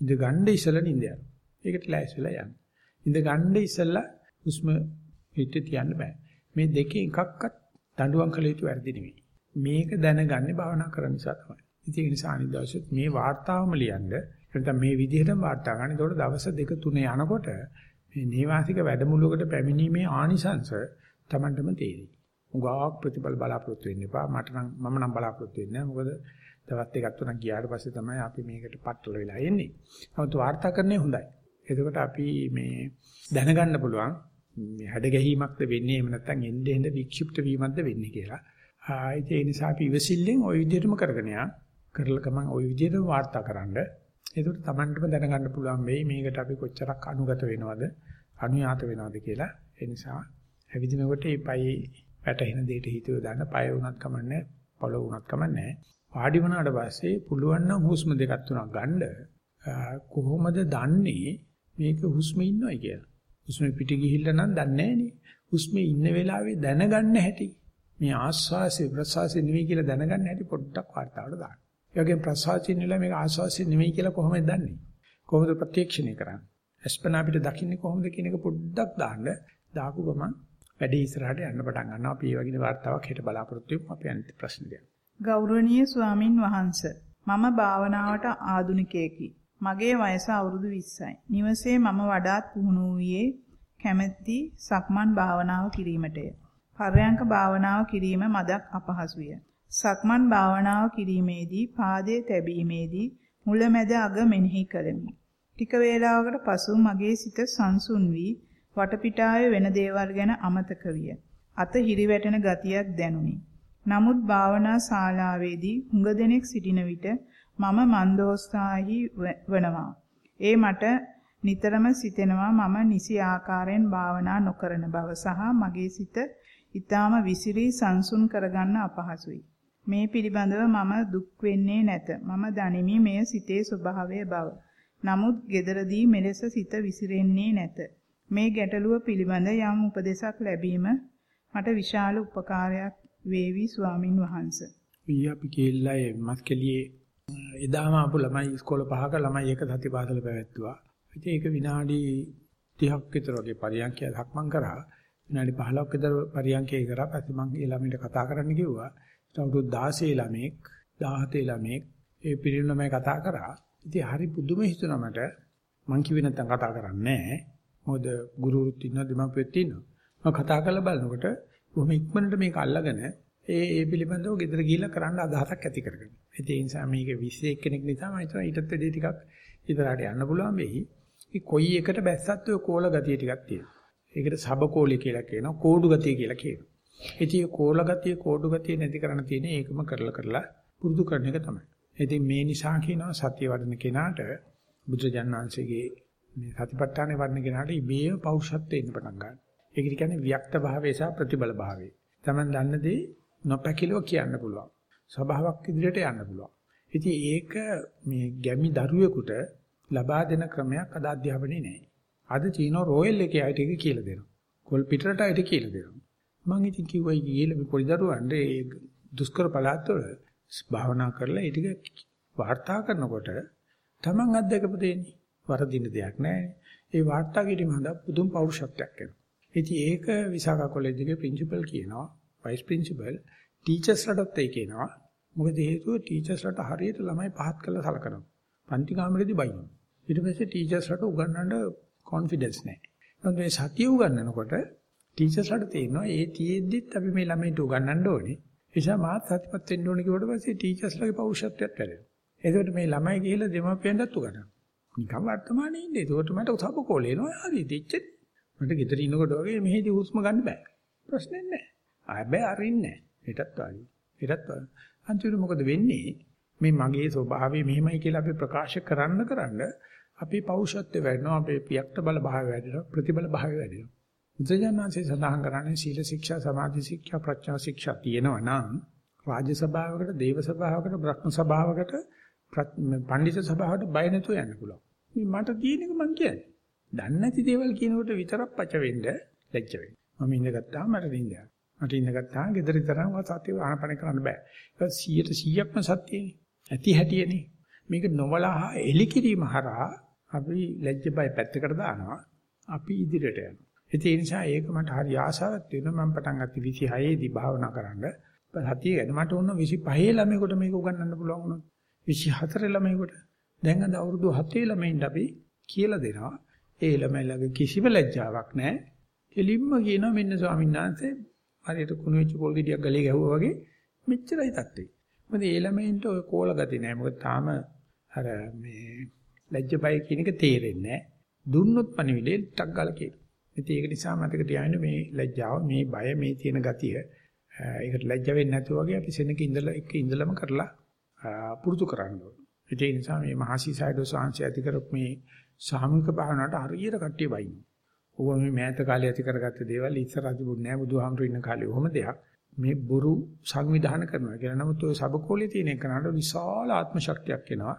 S1: ඉඳ ගන්න ඉසල නින්ද යනවා. ඒකට ලෑස්තිලා යන්න. ඉඳ ගන්න ඉස්සෙල්ලා හුස්ම පිට තියන්න බෑ. මේ දෙකේ එකක්වත් දඬුවම් කළ යුතු වැඩි නෙවෙයි. මේක දැනගන්නේ භාවනා කරන නිසා තමයි. ඉතින් ඒ නිසා අනිත් දවසෙත් මේ වார்த்தාවම ලියන්න නැත්නම් මේ විදිහටම වார்த்தා ගන්න. ඒතකොට දවස් දෙක තුන යනකොට මේ නේවාසික වැඩමුළුවකට පැමිණීමේ ආනිසංස Tamanටම තේරෙයි. උගාවක් ප්‍රතිඵල බලාපොරොත්තු වෙන්න එපා. මට නම් මම නම් බලාපොරොත්තු වෙන්නේ නැහැ. මොකද දවස් දෙකක් තුනක් ගියාට පස්සේ තමයි අපි මේකට පටල වෙලා එන්නේ. නමුත් වාර්තා කරන්නේ හොඳයි. එතකොට අපි මේ දැනගන්න පුළුවන් මේ හැඩ ගැහිමක්ද වෙන්නේ එහෙම නැත්නම් එන්නේ එන්නේ වික්ෂිප්ත වීමක්ද වෙන්නේ කියලා. ආයිත් ඒ නිසා අපි ඉවසිල්ලෙන් ওই විදිහටම කරගෙන යා කරලා ගමන් ওই විදිහටම වාර්තා කරන්න. ඒකට Tamanටම දැනගන්න පුළුවන් වෙයි මේකට අපි කොච්චරක් අනුගත වෙනවද අනුයාත වෙනවද කියලා. ඒ නිසා ඇවිදිනකොට මේ පයි වැටෙන දෙයට හිතුව දාන්න පය වුණත් කමන්නේ පොළොව වුණත් කමන්නේ. වාඩි වුණාට පස්සේ පුළුවන් නම් හුස්ම දෙකක් තුනක් ගන්න කොහොමද දන්නේ මේක හුස්ම ඉන්නවයි කියලා. හුස්ම පිට ගිහිල්ලා නම් දන්නේ නැහනේ. හුස්මේ ඉන්න වෙලාවේ දැනගන්න හැටි. මේ ආස්වාසේ ප්‍රසවාසේ නෙවෙයි කියලා දැනගන්න හැටි පොඩ්ඩක් වාර්තාවට දාන්න. ඒ වගේම ප්‍රසවාසයෙන් නෙලා මේක ආස්වාසේ නෙවෙයි කියලා කොහොමද දන්නේ? කොහොමද ප්‍රත්‍යක්ෂණය කරන්නේ? අස්පනා අපිට දකින්නේ කොහොමද කියන එක පොඩ්ඩක් දාන්න. දාපු ගමන් වැඩේ ඉස්සරහට යන්න පටන් ගන්නවා. අපි මේ වගේ වාර්තාවක් හෙට බලාපොරොත්තු වෙමු. අපි අනිත් ප්‍රශ්නෙට යමු.
S2: ගෞරවනීය ස්වාමින් වහන්සේ මම භාවනාවට ආධුනිකයෙකි. මගේ වයස අවුරුදු 20යි. නිවසේ මම වඩාත් පුහුණු වූයේ කැමැති සක්මන් භාවනාව කිරීමටය. පර්යංක භාවනාව කිරීම මදක් අපහසුය. සක්මන් භාවනාව කිරීමේදී පාදයේ තැබීමේදී මුලැමැද අග මෙනෙහි කරමි. ටික වේලාවකට පසු මගේ සිත සංසුන් වී වටපිටාවේ වෙන දේවල් ගැන අමතක විය. අත හිරිවැටෙන ගතියක් දැනුනි. නමුත් භාවනා ශාලාවේදී හුඟ දෙනෙක් සිටින විට මම මන්දෝත්සාහී වනවා. ඒ මට නිතරම සිතෙනවා මම නිසි ආකාරයෙන් භාවනා නොකරන බව සහ මගේ සිත ඊටාම විසිරී සංසුන් කරගන්න අපහසුයි. මේ පිළිබඳව මම දුක් වෙන්නේ නැත. මම දනිමි මෙය සිතේ ස්වභාවය බව. නමුත් gedaradii මෙලෙස සිත විසිරෙන්නේ නැත. මේ ගැටලුව පිළිබඳ යම් උපදේශක් ලැබීම මට විශාල උපකාරයක් වේවි ස්වාමින් වහන්සේ.
S1: ඊ අපි කෙල්ලයි මස්කලියේ එදාම ආපු ළමයි ඉස්කෝල පහක ළමයි එක සතිපාසල පැවැත්තුවා. ඉතින් ඒක විනාඩි 30ක් විතර වගේ පරියන්කයක් හක්මන් කරා. විනාඩි 15ක් විතර පරියන්කේ කරා. පස්සේ මම ඒ ළමයින්ට කතා කරන්න කිව්වා. අවුරුදු 16 ළමෙක් 17 ළමෙක් ඒ පිරිනමයි කතා කරා. ඉතින් හරි පුදුම හිතුණා මට. මං කිව්වේ නැත්තම් කතා කරන්නේ නැහැ. මොකද ගුරුවරුත් ඉන්නවා දෙමාපියොත් ඉන්නවා. මම කතා කරලා බලනකොට බොහොම ඉක්මනට මේක අල්ලගෙන ඒ ඒ පිළිබඳව ගෙදර ගිහිල්ලා කරන්න අදහසක් ඇති කරගන්න. ඒ නිසා මේක 21 කෙනෙක් නිසා මම හිතුවා ඊටත් වැඩි ටිකක් ඉදරාට යන්න පුළුවන් වෙයි. ඒ කොයි එකට බැස්සත් ඔය කෝල ගතිය ටිකක් තියෙනවා. ඒකට සබකෝලි කියලා කියනවා, කෝඩු ගතිය කියලා කියනවා. ඉතින් කෝල ගතිය, කෝඩු ගතිය නැති කරන්න තියෙන ඒකම කරලා කරලා පුරුදු කරන එක තමයි. ඉතින් මේ නිසා කියනවා සතිය වඩන කෙනාට බුදුජානනාංශයේ මේ සතිපට්ඨානේ වඩන කෙනාට ඉබේම පෞරුෂත්වෙ එන්න පටන් ගන්නවා. ඒක කියන්නේ වික්ත භාවය සහ ප්‍රතිබල භාවය. Taman දන්න දේ නොපැකිලව කියන්න පුළුවන්. ස්වභාවයක් ඉදිරියට යන්න පුළුවන්. ඉතින් ඒක මේ ගැමි දරුවෙකුට ලබා දෙන ක්‍රමයක් අද අධ්‍යාපනයේ නැහැ. අද චීනෝ රොයල් එකේ අයිට එක කියලා දෙනවා. කොල් පිටරට අයිට කියලා දෙනවා. මම ඉතින් කිව්වයි කියලා මේ පොඩි දරුවන්ට ඒ දුෂ්කර පළාත්වල භාවනා කරලා ඒ ටික වාර්තා කරනකොට Taman අත්දකපු දෙන්නේ වරදින දෙයක් නැහැ. ඒ වාර්තා කිරීම හඳ පුදුම පෞරුෂත්වයක් එනවා. ඉතින් ඒක විසාකා කොලෙජ් එකේ ප්‍රින්සිපල් කියනවා, වයිස් ප්‍රින්සිපල්, ටීචර්ස්ලටත් ඒ කියනවා. මොකද හේතුව ටීචර්ස්ලට හරියට ළමයි පහත් කරලා සලකනවා. පන්ති කාමරේදී බයිනවා. ඊට පස්සේ ටීචර්ස්ලට උගන්වන්න කොන්ෆිඩන්ස් නැහැ. නමුත් මේ සතිය උගන්වනකොට ටීචර්ස්ලට තේරෙනවා ඒ තියෙද්දිත් අපි මේ ළමයින්ට උගන්වන්න ඕනේ. ඒ නිසා මාත් සතිපත් වෙන්න ඕනේ කියවට පස්සේ ටීචර්ස්ලගේ පෞරුෂත්වයක් වැඩෙනවා. එතකොට මේ ළමයි ගිහිල්ලා දෙමාපියන්ටත් උගන්වනවා. නිකන් වර්තමානයේ ඉන්නේ. ඒකට මට සබකෝල එනවා. හරි දෙච්ච. මට ගෙදර ඉන්නකොට වගේ මෙහෙදි හුස්ම ගන්න බෑ. ප්‍රශ්නේ නැහැ. ආයෙ අරින්නේ නැහැ. හෙටත් වාගේ. හෙටත් වාගේ. අන්තිමට මොකද වෙන්නේ? මේ මගේ ස්වභාවය මෙහෙමයි කියලා අපි ප්‍රකාශ කරන්න කරන්න අපේ පෞෂත්වය වැඩිනවා අපේ පියක්ත බල භාවය වැඩිනවා ප්‍රතිබල භාවය වැඩිනවා. බුද්ධජනනාංශය සඳහන් කරන්නේ සීල ශික්ෂා සමාධි ශික්ෂා ප්‍රඥා ශික්ෂා තියෙනවා නම් රාජ්‍ය සභාවකට දේව සභාවකට බ්‍රහ්ම සභාවකට පඬිතු සභාවට බය නැතුව යන්න පුළුවන්. මේ මට තියෙන එක මං කියන්නේ. දන්නේ නැති දේවල් කියනකොට විතරක් පච වෙන්න ලැජ්ජ වෙන්න. මම ඉඳගත්තාම මට නින්දයක් මට ඉඳගත්තාම gedara තරම් සත්‍ය ආනපන කරන්න බෑ. ඒක 100%ක්ම සත්‍යනේ. ඇති හැටියනේ. මේක නොවලහා එලි කිරීම හරහා අපි ලැජ්ජ බය පැත්තකට දානවා. අපි ඉදිරියට යනවා. ඒ නිසා ඒක මට හරි ආසාවක් තියෙනවා මම පටන් ගත්තේ 26 දී භාවනා කරන්න. සතිය ගැන මට උන 25 ළමයෙකුට මේක උගන්වන්න පුළුවන් වුණා 24 ළමයෙකුට. දැන් අද අවුරුදු 7 ළමයින්ට අපි කියලා දෙනවා. ඒ ළමයිලගේ කිසිම ලැජ්ජාවක් නැහැ. කෙලින්ම කියනවා මෙන්න ස්වාමීන් වහන්සේ හරියට කුණු වෙච්ච පොල් ගෙඩියක් ගලේ ගැහුවා වගේ මෙච්චරයි තත්ත්වේ. මොකද ඒ ළමයින්ට ඔය කෝල ගති නෑ. මොකද තාම අර මේ ලැජ්ජ බය කියන එක තේරෙන්නේ නෑ. දුන්නොත් පණිවිඩේ ටක් ගාලා කියන. ඉතින් ඒක නිසා මතක තියාගන්න මේ ලැජ්ජාව, මේ බය, මේ තියෙන ගතිය ඒකට ලැජ්ජ වෙන්නේ නැතුව වගේ අපි සෙනක ඉඳලා එක ඉඳලම කරලා පුරුදු කරන්න ඕනේ. ඒ නිසා මේ මහසිසයිඩෝ සාංශය ඇති කරපු මේ සාමූහික භාවනාවට හරියට කට්ටිය වයින්. ඕවා මේ මෑත කාලේ ඇති කරගත්ත දේවල් ඉස්සර තිබුණේ නැහැ බුදුහාමුදුරු ඉන්න කාලේ ඔහොම දෙයක්. මේ බොරු සංවිධානය කරනවා කියලා. නමුත් ඔය සබකෝලේ තියෙන එකනට විශාල ආත්ම ශක්තියක් එනවා.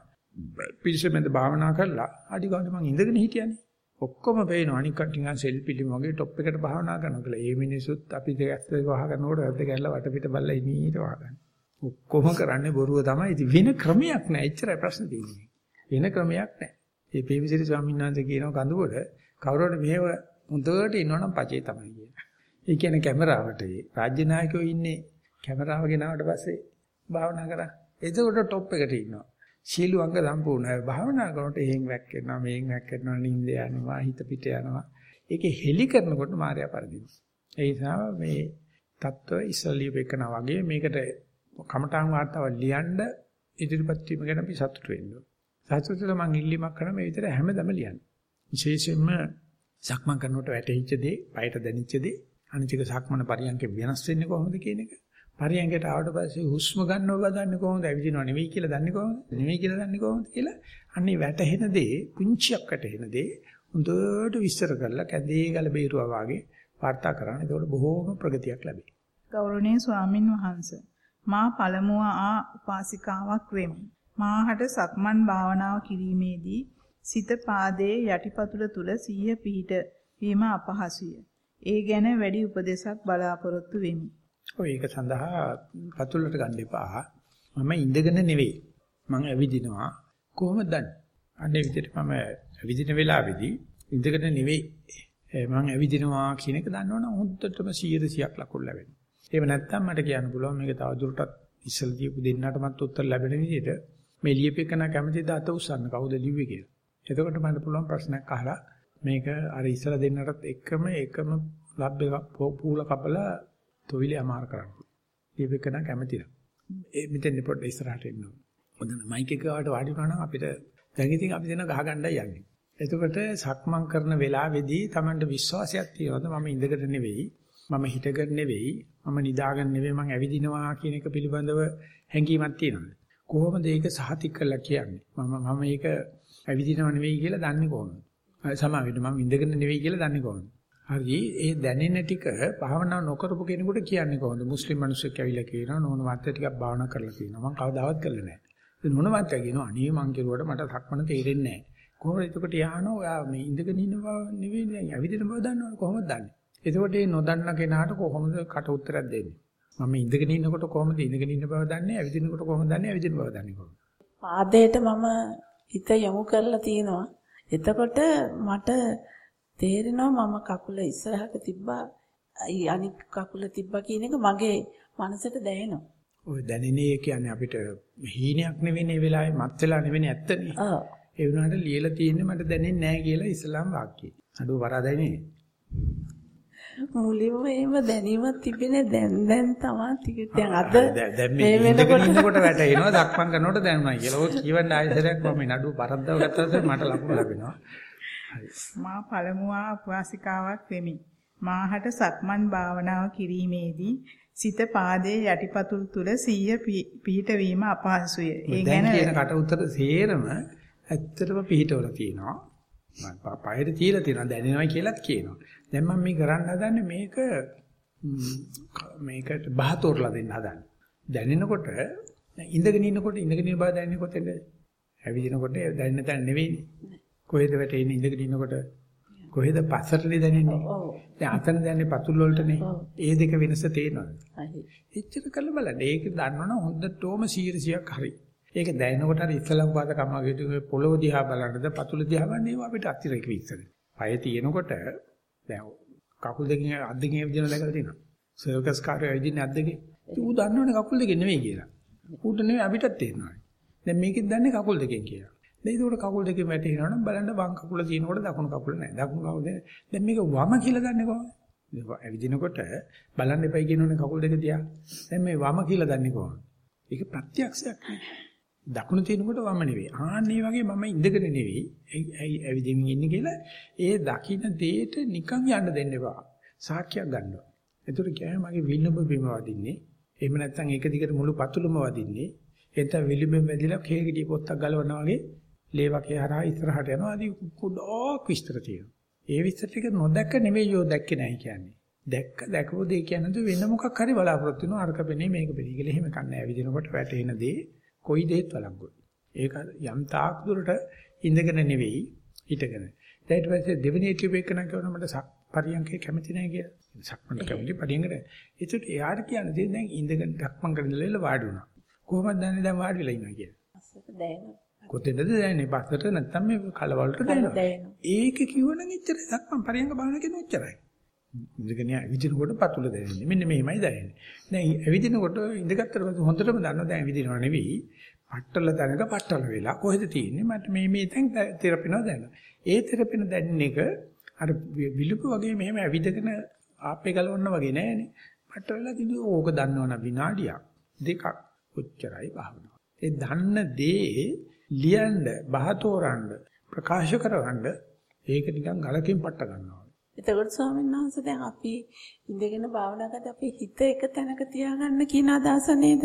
S1: පිළිසෙමෙන්ද භාවනා කරලා අඩි ගන්න මං ඉඳගෙන හිටියානේ. ඔක්කොම පේනවා අනික් කටින් සෙල්ෆි ලිම වගේ টොප් එකට භාවනා කරනවා කියලා. ඒ මිනිසුත් අපි දෙක ඇස් දෙක වහගන්නකොට ඇද්ද ගැල්ල වටපිට බල්ලා ඉනීට වහගන්න. ඔක්කොම කරන්නේ බොරුව තමයි. ඉතින් වෙන ක්‍රමයක් නැහැ. එච්චරයි ප්‍රශ්න තියෙන්නේ. වෙන ක්‍රමයක් නැහැ. මේ පේවිසිරි ස්වාමීන් වහන්සේ කියනවා කඳුබඩ කවුරුහරි මෙහෙව හොඳට ඉන්නවනම් පචේ තමයි කියන්නේ. ඒ කියන්නේ කැමරාවට රාජ්‍ය නායකයෝ ඉන්නේ කැමරාව ගෙනාවට පස්සේ භාවනා කරා. එතකොට টොප් එකට ඉන්නවා. සීළු අංග සම්පූර්ණයි. භාවනා කරනකොට එහෙන් වැක්කෙනවා, මේන් වැක්කෙනවා, නිින්ද යනවා, හිත පිට යනවා. ඒකේ හෙලි කරනකොට මායя පරිදිනවා. ඒ නිසා මේ தত্ত্ব ඉස්සලිය වෙකනා වගේ මේකට කමඨාන් වාර්තාව ලියනද ඉදිරිපත් වීම ගැන අපි සතුටු වෙන්න ඕනේ. සතුටුද මම ඉල්ලීමක් කරන මේ විතර හැමදම ලියන්න. විශේෂයෙන්ම සක්මන් කරනකොට වැටෙච්ච දේ, පයට දැනෙච්ච දේ, අනිතික සක්මන පරියන්ක වෙනස් වෙන්නේ කොහොමද කියන එක පරියන්කයට ආවට පස්සේ හුස්ම ගන්නව බදන්නේ කොහොමද? ඇවිදිනව නෙවෙයි කියලා දන්නේ කොහොමද? නෙවෙයි කියලා දන්නේ කොහොමද කියලා. අන්නේ වැටහෙන දේ, පුංචියක් වැටහෙන දේ හොඳට විස්තර කරලා කැදේ ගල බේරුවා වාගේ වාර්තා කරන්න. ඒකවල බොහෝම ප්‍රගතියක් ලැබේ.
S2: ගෞරවනීය ස්වාමින් වහන්සේ මා පළමුව ආ උපාසිකාවක් වෙමි. මාහට සක්මන් භාවනාව කිරීමේදී සිත පාදයේ යටිපතුල තුල සිහිය පිහිට වීම අපහසුය. ඒ ගැන වැඩි උපදේශක් බලාපොරොත්තු වෙමි.
S1: ඔය ඒක සඳහා පතුලට ගන්න එපා. මම ඉඳගෙන නෙවෙයි. මම ඇවිදිනවා. කොහොමද දන්නේ? අන්නේ විදිහට මම ඇවිදින වෙලාවේදී ඉඳගෙන නෙවෙයි. මම ඇවිදිනවා කියන එක දන්නවනම් හොද්දටම 100%ක් ලකුණු ලැබෙනවා. එහෙම නැත්නම් මට කියන්න පුළුවන් මේක තව දුරටත් ඉස්සල දීපු දෙන්නටමත් උත්තර ලැබෙන විදිහට මේ ලියපෙකන කැමතිද අත උස්සන්න කවුද ලිව්වේ කියලා. එතකොට මට පුළුවන් ප්‍රශ්නයක් අහලා මේක අර ඉස්සල දෙන්නටත් එකම එකම ලබ් එක පූල කපලා තොවිලේ අමාර කරන්න. ලියපෙකන කැමතිද? ඒ මෙතෙන් පොඩ්ඩ ඉස්සරහට එන්න ඕන. හොඳ මයික් එක ගාවට වාඩි වුණා නම් අපිට දැන් ඉතින් අපි දෙන ගහ ගන්නයි යන්නේ. එතකොට සක්මන් කරන වෙලාවේදී Tamanට විශ්වාසයක් තියෙනවද මම ඉඳගෙන නෙවෙයි මම හිටගෙන නෙවෙයි මම නිදාගෙන නෙවෙයි මම ඇවිදිනවා කියන එක පිළිබඳව හැඟීමක් තියෙනවද කොහොමද ඒක සහතික කරලා කියන්නේ මම මම මේක ඇවිදිනව නෙවෙයි කියලා දන්නේ කොහොමද සමාවෙන්න මම ඉඳගෙන නෙවෙයි කියලා දන්නේ කොහොමද හරි ඒ දැනෙන ටික භාවනා නොකරපු කෙනෙකුට කියන්නේ කොහොමද මුස්ලිම් මිනිස්සුක් ඇවිල්ලා කියනවා නෝන මාත්‍ය ටිකක් භාවනා කරලා තියෙනවා මම කවදාවත් කරලා නැහැ නෝන මාත්‍ය කියනවා අනේ මං කෙරුවට මට සක්මන තේරෙන්නේ නැහැ කොහොමද එතකොට යහනවා ඔයා මේ ඉඳගෙන ඉන්න බව නෙවෙයි දැන් ඇවිදින බව දන්නවනේ කොහොමද දන්නේ එතකොට මේ නොදන්න කෙනාට කොහොමද කට උත්තරයක් දෙන්නේ? මම ඉඳගෙන ඉන්නකොට කොහොමද ඉඳගෙන ඉන්න බව දන්නේ? ඇවිදිනකොට කොහොමද දන්නේ? ඇවිදින බව දන්නේ කොහොමද?
S3: පාදයට මම හිත යොමු කරලා තියෙනවා. එතකොට මට තේරෙනවා මම කකුල ඉස්සරහට තිබ්බා අනික් කකුල තිබ්බා කියන එක මගේ මනසට දැනෙනවා.
S1: ඔය දැනෙන්නේ කියන්නේ අපිට හීනයක් නෙවෙයි වෙලාවේ මත් වෙලා නෙවෙයි ඇත්තනේ. ඔව්. ඒ වුණාට ලියලා තියෙන්නේ මට දැනෙන්නේ නැහැ කියලා ඉස්ලාම් වාක්‍යය. අඩුව වරදයි නේ.
S3: මුලින්ම එහෙම දැනීමක් තිබෙන්නේ දැන් දැන් තමයි ටික දැන් අද
S1: මේ ඉඳගෙන ඉන්නකොට වැටෙනවා දක්මන් කරනකොට දැනුණා කියලා. ඔය කියවන්න ආයෙසරයක් මම නඩුව පරද්දව ගත්තාට මට ලකුණු ලැබෙනවා.
S2: මා පළමුවා උපාසිකාවක් වෙමි. මාහට සක්මන් භාවනාව කිරීමේදී සිත පාදයේ යටිපතුල් තුල සීය පිහිටවීම අපහසුය.
S1: ඒ ගැන කියන කට උතර සේරම ඇත්තටම පිහිටවල තියෙනවා. මම පයර තියලා තියෙනවා දැනෙනවා කියලාත් කියනවා. දැන් මම මේ කරන්න හදන්නේ මේක මේකට බහතෝරලා දෙන්න හදන්නේ. දැනෙනකොට ඉඳගෙන ඉන්නකොට ඉඳගෙන ඉන්න බව දැනෙන්නේ කොතෙන්ද? ඇවිදිනකොට දැනෙන්න තැන නෙවෙයිනේ. කොහෙද වැටෙන්නේ ඉඳගෙන ඉන්නකොට කොහෙද පස්සටනේ දැනෙන්නේ? දැන් අතන දැනෙන්නේ පතුල් වලටනේ. ඒ දෙක වෙනස තේරෙනවද? හරි. එච්චර කරලා බලන්න. ඒක දන්නවනම් හොඳටම 100ක් හරි. ඒක දැනෙනකොට හරි ඉස්සලම් වාද කමගේ පොළොව දිහා බලනද පතුල දිහා බලන්නේ අපිට අතිරේක විස්තර. පය තියෙනකොට දැන් කකුල් දෙකෙන් අත් දෙකෙන් විදින දැකලා තියෙනවා. සර්කස් කාර්යය විදින්නේ අත් දෙකේ. ඌ දන්නවනේ කකුල් දෙකෙන් නෙවෙයි කියලා. ඌට නෙවෙයි අපිටත් තේරෙනවා. දැන් මේකෙත් දන්නේ කකුල් දෙකෙන් කියලා. දැන් ඒකට කකුල් දෙකෙන් වැටෙනවා නම් බලන්න වම් කකුල තියෙනකොට දකුණු කකුල නැහැ. දකුණු කකුල දැන් මේක වම කියලා දන්නේ කොහොමද? ඇවිදිනකොට බලන්න එපයි කියනෝනේ කකුල් දෙක තියා. දැන් මේ වම කියලා දන්නේ කොහොමද? ඒක ප්‍රත්‍යක්ෂයක් නේ. දකුණු තියෙනකොට වම නෙවෙයි. ආන්නේ වගේ මම ඉඳගෙන නෙවෙයි. ඇයි ඇවිදින්න ඉන්නේ කියලා ඒ දකින්න දෙයට නිකන් යන්න දෙන්න එපා. සාක්ෂියක් ගන්නවා. එතකොට කියයි මගේ විල්ලඹ බිම වදින්නේ. එහෙම නැත්නම් ඒක දිගට මුළු පතුලම වදින්නේ. එතන විල්ලඹ වැදිලා කේගිඩිය පොත්තක් ගලවනවා වගේ ලේවකේ හරහා ඉස්සරහට යනවා. අදී කුඩක් විස්තර තියෙනවා. ඒ විස්තර ටික නොදැක නෙවෙයි යෝ දැක්කේ නැහැ කියන්නේ. දැක්ක දැකපු දේ කියන්නේ වෙන මොකක් හරි බලාපොරොත්තු වෙනවා අරක පෙනේ මේක පෙනේ කියලා එහෙම කන්නේ ඇවිදිනකොට වැටෙන දේ කොයි දෙයක් වළංගුයි. ඒක යම් තාක් දුරට ඉඳගෙන නෙවෙයි හිටගෙන. දැන් ඊට පස්සේ දෙවෙනි ටිපේකන කියනවා මට සක් පරියන්කේ කැමති නැහැ කියලා. සක්මන්ට කැමති පරියන්කට. ඒකට එයාට කියන්නේ දැන් ඉඳගෙන ධක්මන් කරලා වාඩි වුණා. කොහොමද දන්නේ දැන් වාඩි වෙලා ඉන්නවා කියලා?
S3: අස්සට දැනෙනවා.
S1: කොතෙන්ද දැනෙන්නේ? බස්සට නැත්නම් මේ කලවලට දැනෙනවා. ඒක කිව්වනම් එච්චරයි. දක්වම් පරියංග බලන කෙනෙක් එච්චරයි. ඉඳගෙන විදිනකොට පතුල දැනෙන්නේ. මෙන්න මේමයි දැනෙන්නේ. දැන් ඇවිදිනකොට ඉඳගත්තට පස්සේ හොඳටම දන්නවා දැන් විදිනව නෙවෙයි. පට්ටල දැනක පට්ටල වෙලා කොහෙද තියෙන්නේ? මට මේ මේ දැන් තෙරපිනවා දැනෙනවා. ඒ තෙරපින දැනෙන එක අර විලුපු වගේ මෙහෙම ඇවිදගෙන ආපේ ගලවන්න වගේ නෑනේ. පට්ටල දිදී ඕක දන්නවනම් විනාඩියක් දෙකක් ඔච්චරයි භාවනාව. ඒ දන්න දේ ලියන්න, බහතෝරන්න, ප්‍රකාශ කරවන්න ඒක නිකන් ගලකින් පට්ට ගන්නවා.
S3: එතකොට ස්වාමීන් වහන්සේ දැන් අපි ඉඳගෙන භාවනා කරද්දී අපි හිත එක තැනක තියාගන්න කියන අදහස නේද?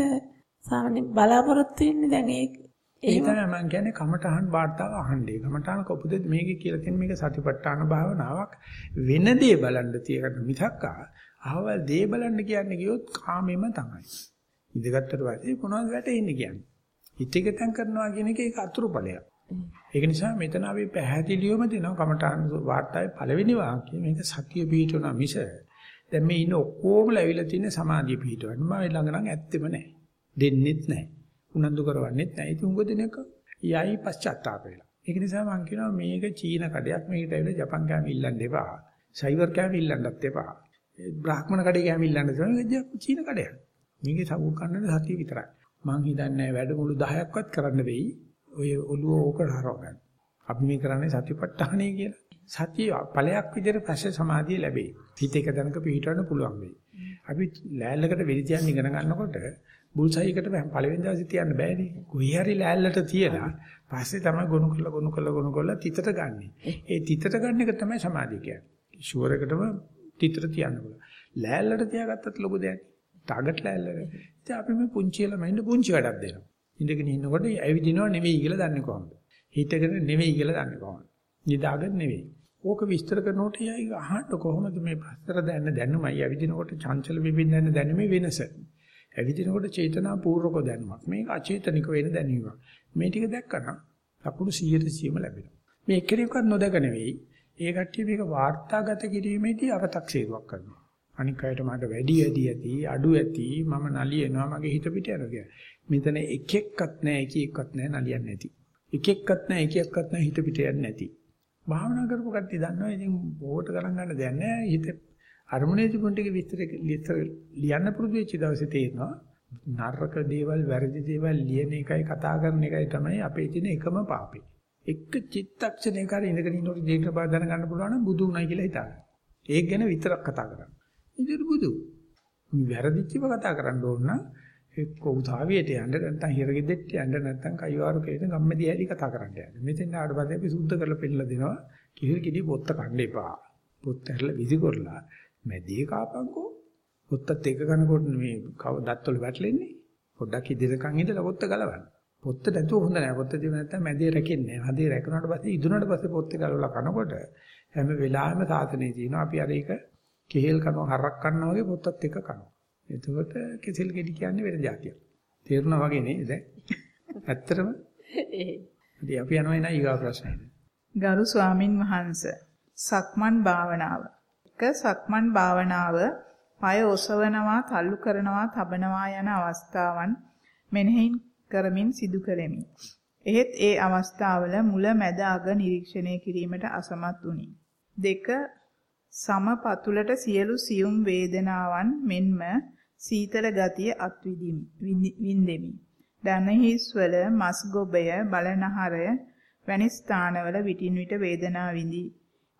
S3: සාමාන්‍ය බලාපොරොත්තු වෙන්නේ දැන් ඒක
S1: ඒ තමයි මම කියන්නේ කමඨහන් වාර්තාව අහන්නේ. කමඨහන කපුද මේකේ කියලා තියෙන මේක සතිපට්ඨාන භාවනාවක් වෙන දේ බලන්න තියකට මිසක් අහවල් දේ බලන්න කියන්නේ කිව්වොත් කාමෙම තමයි. ඉඳගත්තට පස්සේ මොනවද වැටෙන්නේ කියන්නේ. හිත එකතෙන් කරනවා කියන එක ඒක අතුරු ඵලයක්. ඒක නිසා මෙතන අපි පැහැදිලිවම දෙනවා කමඨාන් වාර්තාවේ පළවෙනි වාක්‍යය මේක සතිය පිහිටවන මිස. දැන් මේ ඉන්න ඔක්කොම ලැබිලා තියෙන සමාධිය පිහිටවන්න. මම ළඟ නම් ඇත්තෙම නැහැ. දෙන්නෙත් නැහැ. උනන්දු කරවන්නෙත් නැහැ. ඉතින් උඟ දිනක යයි පශ්චාත්තාප වෙලා. ඒක නිසා මම කියනවා මේක චීන කඩයක්. මේකට ඇවිල්ලා ජපන් කෑම ඉල්ලන්න එපා. සයිබර් කෑම ඉල්ලන්නත් එපා. බ්‍රාහ්මණ කඩේ කෑම ඉල්ලන්න තියෙනවා චීන කඩයක්. මේකේ සවු කන්නද සතිය විතරයි මං හිතන්නේ වැඩමුළු 10ක්වත් කරන්න වෙයි ඔය ඔළුව ඕකට හරව ගන්න. අපි මේ කරන්නේ සතිපට්ඨානය කියලා. සතිය ඵලයක් විදිහට පස්සේ සමාධිය ලැබේ. හිත එක දැනක පිහිටවන්න පුළුවන් වෙයි. අපි ලෑල්ලකට වෙලි තියන්න ඉගෙන ගන්නකොට බුල්සයිකට පළවෙනි දවසේ තියන්න බෑනේ. කොයි හරි ලෑල්ලට තියලා පස්සේ තමයි ගොනු කරලා ගොනු කරලා ගොනු කරලා තිතට ගන්නෙ. ඒ තිතට ගන්න එක තමයි සමාධිය කියන්නේ. ෂුවර් එකටම තිතට තියන්න පුළුවන්. ලෑල්ලට තියාගත්තත් ලොකු දෙයක්. ටාගට් ලෑල්ලට. ඉතින් අපි මේ පුංචි ළමයින්ට පුංචි වැඩක් දෙනවා. ඉඳගෙන ඉන්නකොට ඇවිදිනව නෙවෙයි කියලා දන්නේ කොහොමද? හිටගෙන නෙවෙයි කියලා දන්නේ කොහොමද? නිදාගෙන නෙවෙයි. ඕක විස්තර කරනකොට යයි අහන්න කොහොමද මේ පස්තර දැනන දැනුමයි ඇවිදිනකොට චංචල විපින්න දැනුමේ වෙනස. ඇවිදිනකොට චේතනා පූර්වක දැනුමක්. මේක අචේතනික වෙන දැනීමක්. මේ ටික දැක්කනම් ලකුණු 100%ම ලැබෙනවා. මේ එක්කෙනෙක්වත් නොදක නෙවෙයි. ඒ කට්ටිය මේක වාර්තාගත කිරීමේදී අව탁සීරුවක් කරනවා. අනික් අයට මට වැඩි වැඩි ඇති අඩු ඇති මම නලියනවා මගේ හිත පිට යනවා මෙතන එක එක්කත් නැහැ එක එක්කත් නැහැ නලියන්නේ නැති. එක එක්කත් නැහැ එක එක්කත් නැහැ හිත පිට යන්නේ නැති. භාවනා කරපු කට්ටිය දන්නවා ඉතින් බෝට ගණන් ගන්න දෙයක් නැහැ. හිත අරමුණේ තිබුණ ටික විස්තර ලියන්න පුරුදු වෙච්ච දවසේ තේරෙනවා නරක දේවල් වැරදි දේවල් ලියන එකයි කතා කරන එකයි තමයි අපේ තියෙන එකම පාපේ. එක චිත්තක්ෂණයක හරි ඉඳගෙන ඉන්නකොට ජීවිත බව දැනගන්න පුළුවන් නම් බුදු උනායි කියලා හිතන්න. ඒක ගැන විතරක් කතා කරන්න. ඉතින් බුදු. වැරදිච්චව කතා කරන්න ඕන නම් එක්ක උසාවියට යන්න නැත්නම් හිරගෙදෙට්ට යන්න නැත්නම් කයිවාරු කේන ගම්මැදි ඇලි කතා කරන්න යන්න. මෙතෙන් ආවට පස්සේ අපි සුද්ධ කරලා පෙන්නලා දෙනවා. කිහිල් කිඩි පොත්ත කන්න එපා. පොත්ත ඇරලා විසි කරලා මැදියේ කාපන්කෝ. පොත්තත් එක කනකොට මේ දත්වල වැටලෙන්නේ. පොඩ්ඩක් ඉදිරියකන් ඉඳලා පොත්ත ගලවන්න. පොත්ත නැතුව හොඳ නැහැ. පොත්ත දිව නැත්නම් මැදියේ රැකෙන්නේ නැහැ. මැදියේ රැකුණාට පස්සේ ඉදුණාට පස්සේ පොත්ත ගලවලා කනකොට හැම වෙලාවෙම සාතනේ තියෙනවා. අපි අර ඒක කෙහෙල් කනවා හරක් කනවා වගේ පොත්තත් එක කනවා. එතකොට කෙසෙල් ගෙඩි කියන්නේ වෙන જાතියක්. තේරුණා වගේ නේද? ඇත්තටම ඉතින් අපි යනවා එන ඊගා ප්‍රශ්නෙට.
S2: ගරු ස්වාමින් වහන්සේ සක්මන් භාවනාව. එක සක්මන් භාවනාව පය ඔසවනවා, තල්ලු කරනවා, තබනවා යන අවස්ථාවන් මෙනෙහි කරමින් සිදු කෙරෙමි. එහෙත් ඒ අවස්ථාවල මුල මැද අග නිරීක්ෂණය කිරීමට අසමත් වුනි. දෙක සම පතුලට සියලු සියුම් වේදනාවන් මෙන්ම සීතල ගතිය අත්විඳෙමි. දනහිස් වල මස් ගොබය බලනහරය වැනි ස්ථානවල විටින් විට වේදනා විඳි.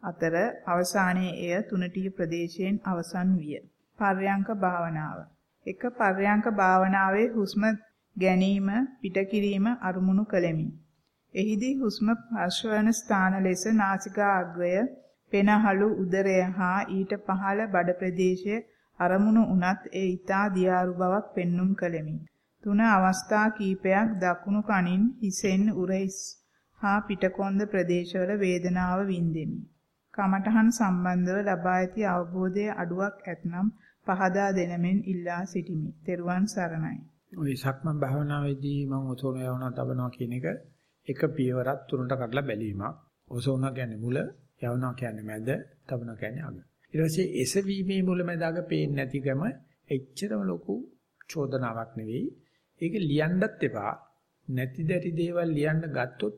S2: අතර අවසානයේ එය තුනටිය ප්‍රදේශයෙන් අවසන් විය. පර්යංක භාවනාව. එක පර්යංක භාවනාවේ හුස්ම ගැනීම පිටකිරීම අරුමුණු කළෙමි. එහිදී හුස්ම ආශ්වාන ස්ථාන ලෙස නාසිකා අග්‍රය පෙනහළු උදරය හා ඊට පහළ බඩ ප්‍රදේශය අරමුණු උනත් ඒ ඊතා දියාරු බවක් පෙන්눔 කළෙමි. තුන අවස්ථා කීපයක් දකුණු කනින් හිසෙන් උරහිස් හා පිටකොන්ද ප්‍රදේශවල වේදනාව වින්දෙමි. කමඨහන් සම්බන්ධව ලබා ඇති අවබෝධයේ අඩුවක් ඇතනම් පහදා දෙනමෙන් ඉල්ලා සිටිමි. තෙරුවන් සරණයි.
S1: ওই සක්මන් භාවනාවේදී මම ඔසෝන යවනවා තබනවා කියන එක එක පියවරක් තුනට කඩලා බැලීමක්. ඔසෝන කියන්නේ මුල යවනවා කියන්නේ මැද, තබනවා කියන්නේ අග. ඊට පස්සේ එසවීමේ මුල මැද අග පේන්නේ නැතිකම එච්චරම ලොකු චෝදනාවක් නෙවෙයි. ඒක ලියන්නත් එපා. නැති දැටි දේවල් ලියන්න ගත්තොත්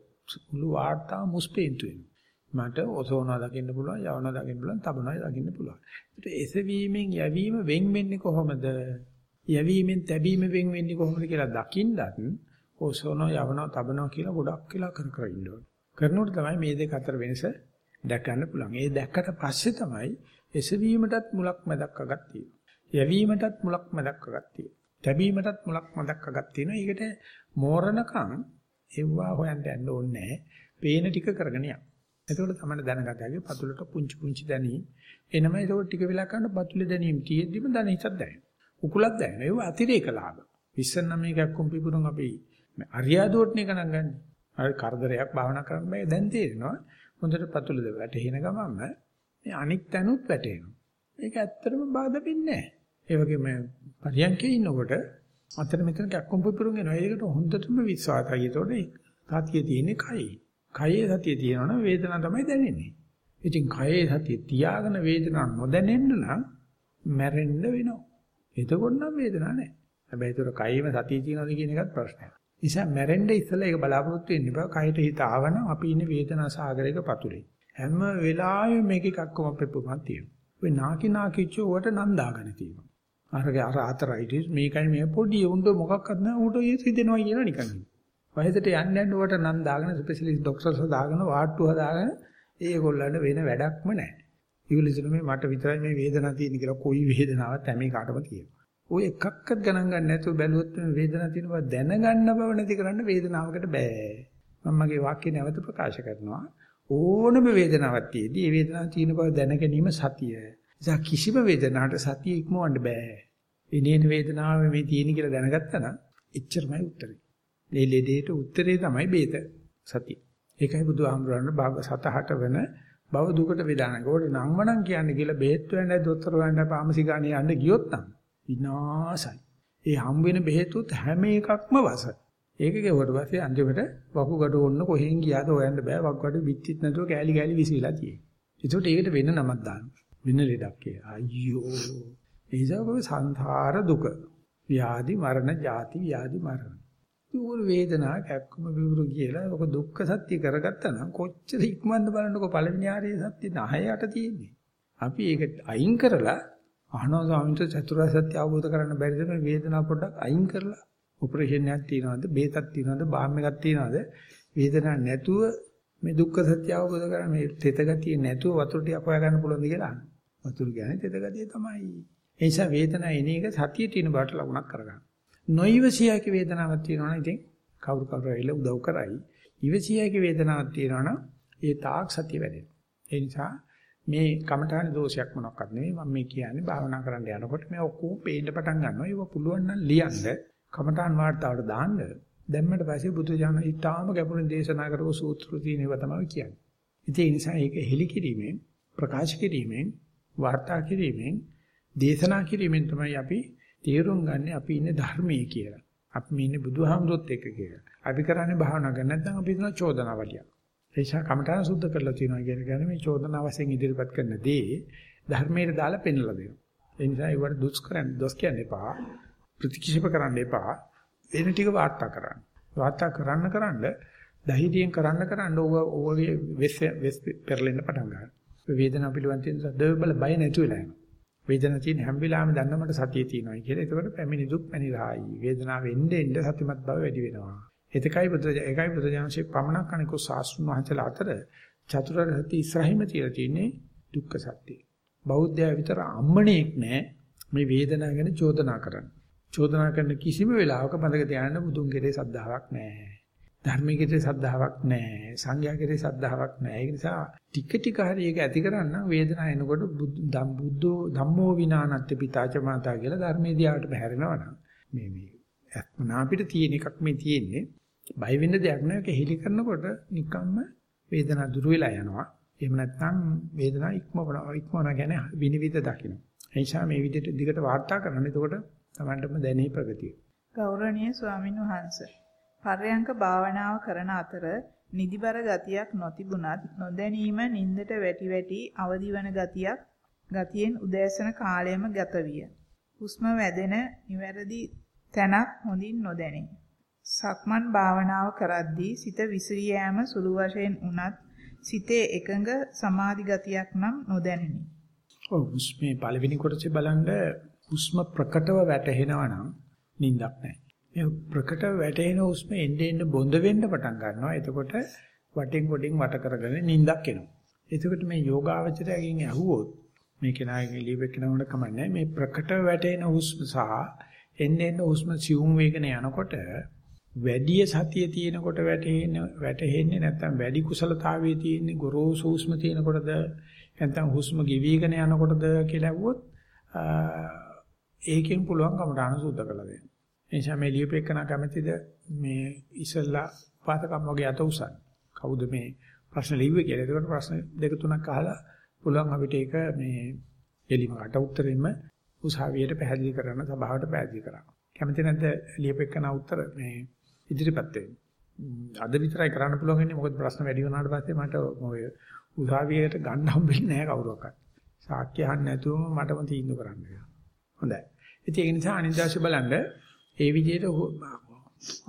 S1: මුළු වාර්තාව මුස්පේන්තු වෙනවා. මට ඔසවනවා දකින්න පුළුවන්, යවනවා දකින්න පුළුවන්, තබනවා දකින්න පුළුවන්. ඒත් එසවීමෙන් යැවීම වෙන් වෙන්නේ කොහොමද? යැවීමෙන් තැබීම වෙන් වෙන්නේ කොහොමද කියලා දකින්නත් ඔසවනවා, යවනවා, තබනවා කියලා ගොඩක් වෙලා කර කර ඉන්න ඕනේ. කරනකොට තමයි මේ දෙක අතර වෙනස දැක ගන්න පුළුවන්. ඒ දැක්කට පස්සේ තමයි එසවීමටත් මුලක් මැදක් අගක් තියෙනවා. යැවීමටත් මුලක් මැදක් අගක් තියෙනවා. තැබීමටත් මුලක් මැදක් අගක් තියෙනවා. ඒකට මෝරණකම් එව්වා හොයන්න යන්න ඕනේ නැහැ. පේන ටික කරගෙන යන්න. එතකොට තමයි දැනගත හැකි පතුලට පුංචි පුංචි දැනීම් එනම ඒකෝ ටික වෙලා කරන පතුලේ දැනීම් තියෙද්දිම දැන හිතක් දැනෙනවා. උකුලක් දැනෙනවා. ඒව අතිරේක ලාභ. ඉස්සන් නම් මේකක් කොම්පිපුරුන් අපි අරියාදුවට නේ ගණන් ගන්න. හරි කරදරයක් භාවනා කරන්න බෑ දැන් තේරෙනවා. හොඳට පතුලද වැටෙන ගමන්ම මේ අනික් තැනුත් වැටෙනවා. ඒක ඇත්තටම බාධා වෙන්නේ නැහැ. ඒ වගේම පරියන්කේ ඉන්නකොට අතර මෙතන කැක්කුම් පුපුරුන් එනවා. ඒකට හොඳටම විශ්වාසයි. ඒතකොට සතිය තියෙන්නේ කයි. කයේ සතිය තියෙනවනම් වේදනාව තමයි දැනෙන්නේ. ඉතින් කයේ සතිය තියාගෙන වේදනාව නොදැනෙන්න නම් මැරෙන්න වෙනවා. එතකොට නම් වේදනාවක් නැහැ. හැබැයි ඒතර කයේම සතිය තියෙනවද කියන එකත් ප්‍රශ්නයක්. නිසා මැරෙන්න ඉස්සෙල්ලා ඒක බලාපොරොත්තු වෙන්න බෑ. කයට හිත ආවනම් අපි ඉන්නේ වේදනා සාගරයක පතුලේ. හැම වෙලාවෙම මේක එකක්කම පෙප්පුමක් තියෙනවා. ඔය නාකි නාකිච්ච උවට නන්දාගෙන තියෙනවා. අරගේ අර ආතරයිටිස් මේකයි මේ පොඩි උණ්ඩ මොකක්වත් නැහැ. උඩ ඒ සිදෙනවා කියන නිකන්. වයසට යන්න යන්න උවට නම් දාගෙන ස්පෙෂලිස්ට් ડોක්ටර්ස් දාගෙන වාට්ටු හදාගෙන ඒගොල්ලන්ට වෙන වැඩක්ම නැහැ. ඉවලිසුන මේ මට විතරයි මේ වේදනාව තියෙන කියලා කොයි වේදනාවක් හැම කාටම තියෙනවා. ඔය එකක්වත් ගණන් ගන්න නැතුව බැලුවොත් මේ වේදනාව තියෙන බව දැනගන්න බව නැති කරන්න වේදනාවකට බෑ. මම මගේ වාක්‍ය නැවත ප්‍රකාශ කරනවා. ඕනම වේදනාවක් තියේදී ඒ වේදනාව තියෙන බව දැන ගැනීම සතිය. නිසා කිසිම වේදනාවකට සතිය ඉක්මවන්න බෑ. එනේන වේදනාව මේ තියෙන කියලා දැනගත්තා නම් එච්චරමයි උත්තරේ. මේ ලෙඩේට උත්තරේ තමයි බේත සතිය. ඒකයි බුදුහාමුදුරන් භාග සතහට වෙන බව දුකට වේදනාවක්. ඒකට නම්මනම් කියන්නේ කියලා බේත් වෙන්නයි දොස්තර වෙන්නයි පාමසි ගානේ යන්න ගියොත් නම් විනාසයි. ඒ හම් වෙන බෙහෙතුත් හැම එකක්ම වස. ඒක ගෙවුවට පස්සේ අන්තිමට වකුගඩ ඕන්න කොහෙන් ගියාද හොයන්න බෑ. වකුගඩ විත්තිත් නැතුව කෑලි කෑලි විසිලා තියෙන්නේ. ඒකට ඒකට වෙන නමක් දාන්න. වෙන ලෙඩක් කියලා. අයියෝ. ඒසකෝ සංසාර දුක. ව්‍යාධි මරණ, ජාති ව්‍යාධි මරණ. දුර වේදනා කැක්කම විවුරු කියලා ඔක දුක්ඛ සත්‍ය කරගත්තා නම් කොච්චර ඉක්මනද බලන්නකො පළවෙනි ආර්ය සත්‍ය 10ට තියෙන්නේ. අපි ඒක අයින් කරලා අහනවා ස්වාමීන් වහන්සේ චතුරාර්ය සත්‍ය අවබෝධ කරගන්න බැරිද මේ වේදනාව පොඩ්ඩක් අයින් කරලා ඔපරේෂන් එකක් තියනවද බේතක් තියනවද බාම් එකක් තියනවද වේදනාවක් නැතුව මේ දුක්ඛ සත්‍ය අවබෝධ කරගන්න මේ තෙත ගතිය නැතුව වතුර ටිකක් හොයා ගන්න පුළුවන්ද කියලා අහනවා. වතුර කියන්නේ තෙත ගතිය තමයි. ඒ නිසා වේදනාව එන එක සතිය තියෙන බාට ලකුණක් කරගන්න. නොයිවසියක වේදනාවක් තියෙනවනම් ඉතින් කවුරු කවුරු ඇවිල්ලා උදව් කරයි. ඉවසියක වේදනාවක් තියෙනවනම් ඒ තාක් සතිය වැඩෙනවා. ඒ නිසා මේ කමඨාන දෝෂයක් මොනක්වත් නෙවෙයි මම මේ කියන්නේ භාවනා කරන්න යනකොට මේ ඔක්කොම පේන්න පටන් ගන්නවා. ඒක පුළුවන් නම් ලියන්න කමඨාන් වාර්තාවට දාන්න. දැම්මට පස්සේ බුදුජානක ඊටාම ගැඹුරින් දේශනා කරපු සූත්‍ර තියෙනවා තමයි කියන්නේ. ඉතින් ඒ නිසා ඒක හෙලි කිරීමෙන් ප්‍රකාශ කිරීමෙන් වාර්තා කිරීමෙන් දේශනා කිරීමෙන් තමයි අපි තේරුම් ගන්න අපි ඉන්නේ ධර්මයේ කියලා. අපි ඉන්නේ බුදුහාමුදුරුවොත් එක්ක කියලා. අපි කරන්නේ භාවනා කරන්නේ නැත්නම් අපි හිතන චෝදනාවලියක්. ඒ නිසා කමඨාන සුද්ධ කරලා තියෙනවා කියන කියන්නේ මේ චෝදනා වශයෙන් ඉදිරිපත් කරන දේ ධර්මයට දාලා පෙන්වලා දෙනවා. ඒ නිසා ඒවට දුස් කරන්න දොස් කියන්න එපා. ප්‍රතික්ෂේප කරන්න එපා. වෙන ටික වාර්තා කරන්න. වාර්තා කරන්න කරන්න දහිතියෙන් කරන්න කරන්න ඕව ඕවගේ වෙස් වෙස් පෙරලෙන්න පටන් ගන්නවා. වේදනාව පිළිබඳ තියෙන දවබල බය නැති වෙලා යනවා. වේදනාව තියෙන හැම වෙලාවෙම දන්න මට සතිය තියෙනවා කියලා. ඒකවල පැමිණි දුක් පැනිරායි. වේදනාව එන්නේ එන්නේ සතිමත් බව වැඩි වෙනවා. එතකයි බුදු ඒකයි බුදුජානසී පමණක් අනිකෝ සාස්ෘණ වහන්සේලා අතර චතුරාර්ය සත්‍ය ඉස්සරහින්ම තියලා තියෙන්නේ දුක්ඛ සත්‍ය. බෞද්ධයා විතර අම්මණේක් නෑ මේ වේදනාව ගැන චෝදනා කරන්න. චෝදනා කරන කිසිම වෙලාවක බඳක තියාගෙන බුදුන් කෙරේ සද්ධාාවක් නෑ. ධර්මයේ කෙරේ සද්ධාාවක් නෑ. සංඝයා කෙරේ සද්ධාාවක් නෑ. ඒ නිසා ටික ටික හරි ඒක ඇති කරන්න වේදනාව එනකොට බුද්ධෝ ධම්මෝ විනානත්ති පිතාච මාතා කියලා ධර්මයේ දිහාට බහැරෙනවා මේ මේ අත්මනා අපිට තියෙන එකක් මේ තියෙන්නේ. බය වෙන්න දෙයක් නෑ. ඒක හෙලි කරනකොට නිකම්ම වේදනාව දුර වෙලා යනවා. එහෙම නැත්නම් වේදනාව ඉක්මවන ඉක්මවන ගැන විනිවිද දකින්න. ඒ නිසා මේ විදිහට දිගට වාර්තා කරන්න. එතකොට Tamanටම දැනෙහි ප්‍රගතිය.
S2: ගෞරවනීය ස්වාමින් වහන්සේ. පර්යංක භාවනාව කරන අතර නිදිබර ගතියක් නොතිබුණත් නොදැනීම නින්දට වැටි වැටි අවදිවන ගතියක් ගතියෙන් උදෑසන කාලයම ගත විය. හුස්ම වැදෙන නිවැරදි තැනක් හොඳින් නොදැනේ. සක්මන් භාවනාව කරද්දී සිත විසිරී යෑම සුළු වශයෙන් උනත් සිතේ එකඟ සමාධි ගතියක් නම් නොදැනිනි.
S1: ඔව් හුස්මේ පළවෙනි කොටසේ බලන්න හුස්ම ප්‍රකටව වැටෙනවා නම් නිින්දක් නැහැ. මේ ප්‍රකටව වැටෙන හුස්ම එන්නේ එන්නේ බොඳ වෙන්න පටන් ගන්නවා. එතකොට වටින් වටින් වට කරගෙන නිින්දක් එනවා. එතකොට මේ යෝගාවචරයෙන් ඇහුවොත් මේ කෙනාගේ ලිවෙකනවන කමන්නේ මේ ප්‍රකටව වැටෙන හුස්ම සහ එන්නේ එන්නේ හුස්ම සියුම් වේගන යනකොට වැඩි සතිය තියෙනකොට වැටෙන්නේ වැටෙන්නේ නැත්නම් වැඩි කුසලතාවයේ තියෙන්නේ ගොරෝසු හුස්ම තියෙනකොටද නැත්නම් හුස්ම ගෙවිගෙන යනකොටද කියලා ඇහුවොත් ඒකෙන් පුළුවන් කමටහන සුද්ධ කරලා දෙන්න. ඒ නිසා මේ ලියුපෙකන කැමැතිද මේ ඉසල්ලා පාතකම් වගේ අත උසන්. කවුද මේ ප්‍රශ්න ලිව්වේ කියලා. ඒකට ප්‍රශ්න දෙක තුනක් අහලා පුළුවන් අපිට ඒක මේ එලිමකට උත්තරෙන්න උසාවියට පැහැදිලි කරන්න සභාවට පැහැදිලි කරන්න. කැමති නැද්ද ලියුපෙකන උත්තර මේ ඉදිරිපත් වෙන්න. අද විතරයි කරන්න පුළුවන් වෙන්නේ මොකද ප්‍රශ්න වැඩි වුණාට පස්සේ මට ඔය උසාවියට ගන්න හම්බෙන්නේ නැහැ කවුරක්වත්. සාක්ෂි අහන්න නැතුවම මටම තීන්දුව කරන්න වෙනවා. හොඳයි. ඉතින් ඒ නිසා අනිද්දාශ බලන්න ඒ විදිහට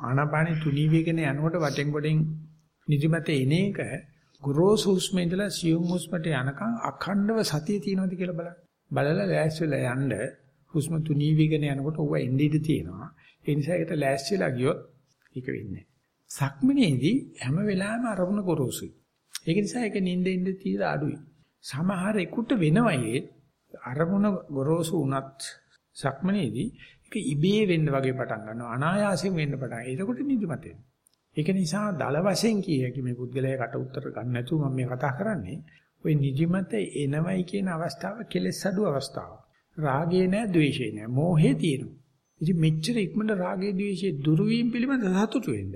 S1: ආනාපානෙ තුනී වේගන යනකොට වටෙන් ගොඩෙන් නිදිමත එන එක ගොරෝසු හුස්ම ඉඳලා සියුම් හුස්මට යනකම් අඛණ්ඩව සතිය තියෙනවද කියලා බලන්න. බලලා ලෑස්තිලා යන්න හුස්ම තුනී වේගන යනකොට ඌව එන්නේ ඉඳී තියෙනවා. ඒ නිසා ඒකට ලෑස්තිලා ගියොත් ඒක වෙන්නේ සක්මනේදී හැම වෙලාවෙම අරමුණ ගොරෝසුයි. ඒක නිසා ඒක නිින්දෙන්ද තියලා අඩුයි. සමහරෙකුට වෙනවයේ අරමුණ ගොරෝසු වුණත් සක්මනේදී ඒක ඉබේ වෙන්න වගේ පටන් ගන්නවා. අනායාසයෙන් වෙන්න පටන්. ඒකට නිදිමත ඒක නිසා දල වශයෙන් කිය හැකි මේ පුද්ගලයාට උත්තර ගන්න නැතුව මම මේ කතා කරන්නේ. ওই නිදිමත එනවයි කියන අවස්ථාව කෙලෙස් අඩු අවස්ථාවක්. රාගේ නැහැ, ద్వේෂේ නැහැ, මෝහේ තියෙනවා. ඉතින් මෙච්චර ඉක්මනට රාගයේ ද්වේෂයේ දුරු වීම පිළිබඳ සතුටු වෙන්න.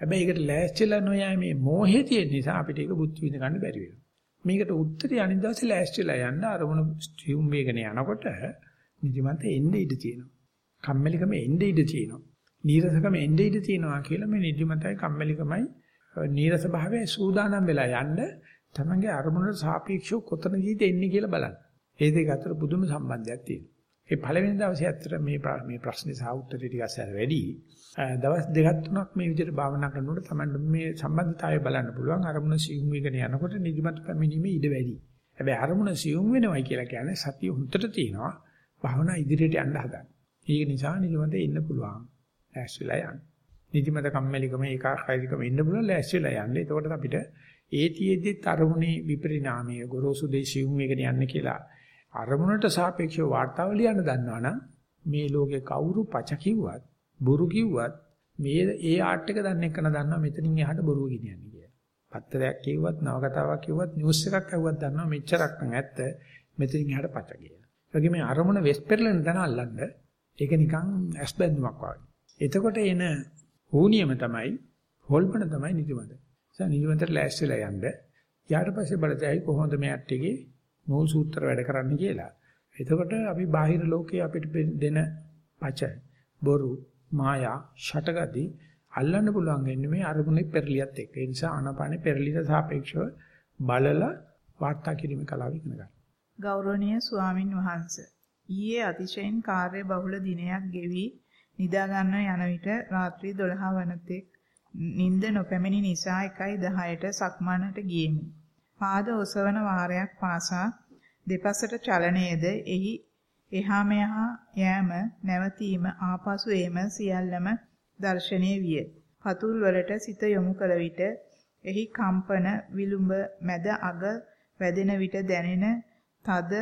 S1: හැබැයි ඒකට ලෑස්තිලා නොයයි මේ මෝහය තියෙන නිසා අපිට ඒක බුද්ධ විඳ ගන්න බැරි වෙනවා. මේකට උත්තරي අනිත් දවසේ ලෑස්තිලා යන්න අරමුණ ස්ටියුම් වේගන යනකොට නිදිමත එන්නේ ඉඳ තියෙනවා. කම්මැලිකම එන්නේ ඉඳ තියෙනවා. නීරසකම එන්නේ ඉඳ තියෙනවා කියලා මේ නිදිමතයි කම්මැලිකමයි නීරස භාවයේ සූදානම් වෙලා යන්න තමන්ගේ අරමුණට සාපේක්ෂව කොතනදීද එන්නේ කියලා බලන්න. ඒ දෙක අතර පුදුම සම්බන්ධයක් තියෙනවා. ඒ පළවෙනි දවසේ ඇත්තට මේ මේ ප්‍රශ්නේ සහ උත්තරේ ටික අසර වැඩි. දවස් දෙකක් තුනක් මේ විදිහට භාවනා කරනකොට තමයි මේ සම්බන්ධතාවය බලන්න පුළුවන්. අරමුණ සියුම් වෙගෙන යනකොට නිදිමත පැමිණීමේ ඉඩ වැඩි. හැබැයි අරමුණ සියුම් වෙනවයි කියලා කියන්නේ සතිය හුන්නට තියෙනවා. භාවනා ඉදිරියට යන්න හදන. ඒක නිසා නිදිමත එන්න පුළුවන්. ලෑස් වෙලා යන්න. නිදිමත කම්මැලිකම ඒකාකාරීකම එන්න පුළුවන් ලෑස් වෙලා යන්න. එතකොට අපිට ඒතියෙදි තරමුණේ විපරිණාමයේ ගොරෝසු දේශියුම් වෙගෙන යන්න කියලා අරමුණට සාපේක්ෂව වාර්තාව ලියන්න දන්නවනම් මේ ලෝකේ කවුරු පච කිව්වත් බොරු කිව්වත් මේ ඒ ආර්ට් එක දන්න එකන දන්නවා මෙතනින් එහාට බොරුව ගෙනියන්නේ කියලා. පත්තරයක් කිව්වත් නවකතාවක් කිව්වත් නිවුස් එකක් ඇහුවත් දන්නවා මෙච්චරක් නම් ඇත්ත මෙතනින් එහාට පච කියලා. ඒ වගේ මේ අරමුණ වෙස් පෙරලෙන තැන අල්ලන්න ඒක නිකන් ඇස් බැඳුමක් වගේ. එතකොට එන හෝනියම තමයි හොල්පන තමයි නිදිමත. ඒ නිදිමතට ලෑස්තිලා යන්න. ඊට පස්සේ බලතයි කොහොමද මේ ඇට්ටිගේ නූල් සූත්‍ර වැඩ කරන්න කියලා. එතකොට අපි බාහිර ලෝකයේ අපිට දෙන පච බොරු මායා ෂටගති අල්ලන්න පුළුවන් වෙන්නේ මේ අරමුණේ පෙරලියත් එක්ක. ඒ නිසා ආනාපානේ පෙරලියට සාපේක්ෂව බලලා වාර්තා කිරීමේ කලාව ඉගෙන ගන්න.
S2: ගෞරවනීය ස්වාමින් වහන්සේ ඊයේ අතිශයින් කාර්ය බහුල දිනයක් ගෙවි නිදා ගන්න යන විට රාත්‍රී 12 වනතෙක් නිින්ද නොපැමිණි නිසා 1:10ට සක්මනට ගියෙමි. පාද ඔසවන වාරයක් පාසා දෙපසට චලනයේද එහි එහා මෙහා යෑම නැවතීම ආපසු එීම සියල්ලම දර්ශනීය විය. පතුල් වලට සිත යොමු කළ විට එහි කම්පන විලුඹ මැද අග වැදෙන විට දැනෙන තද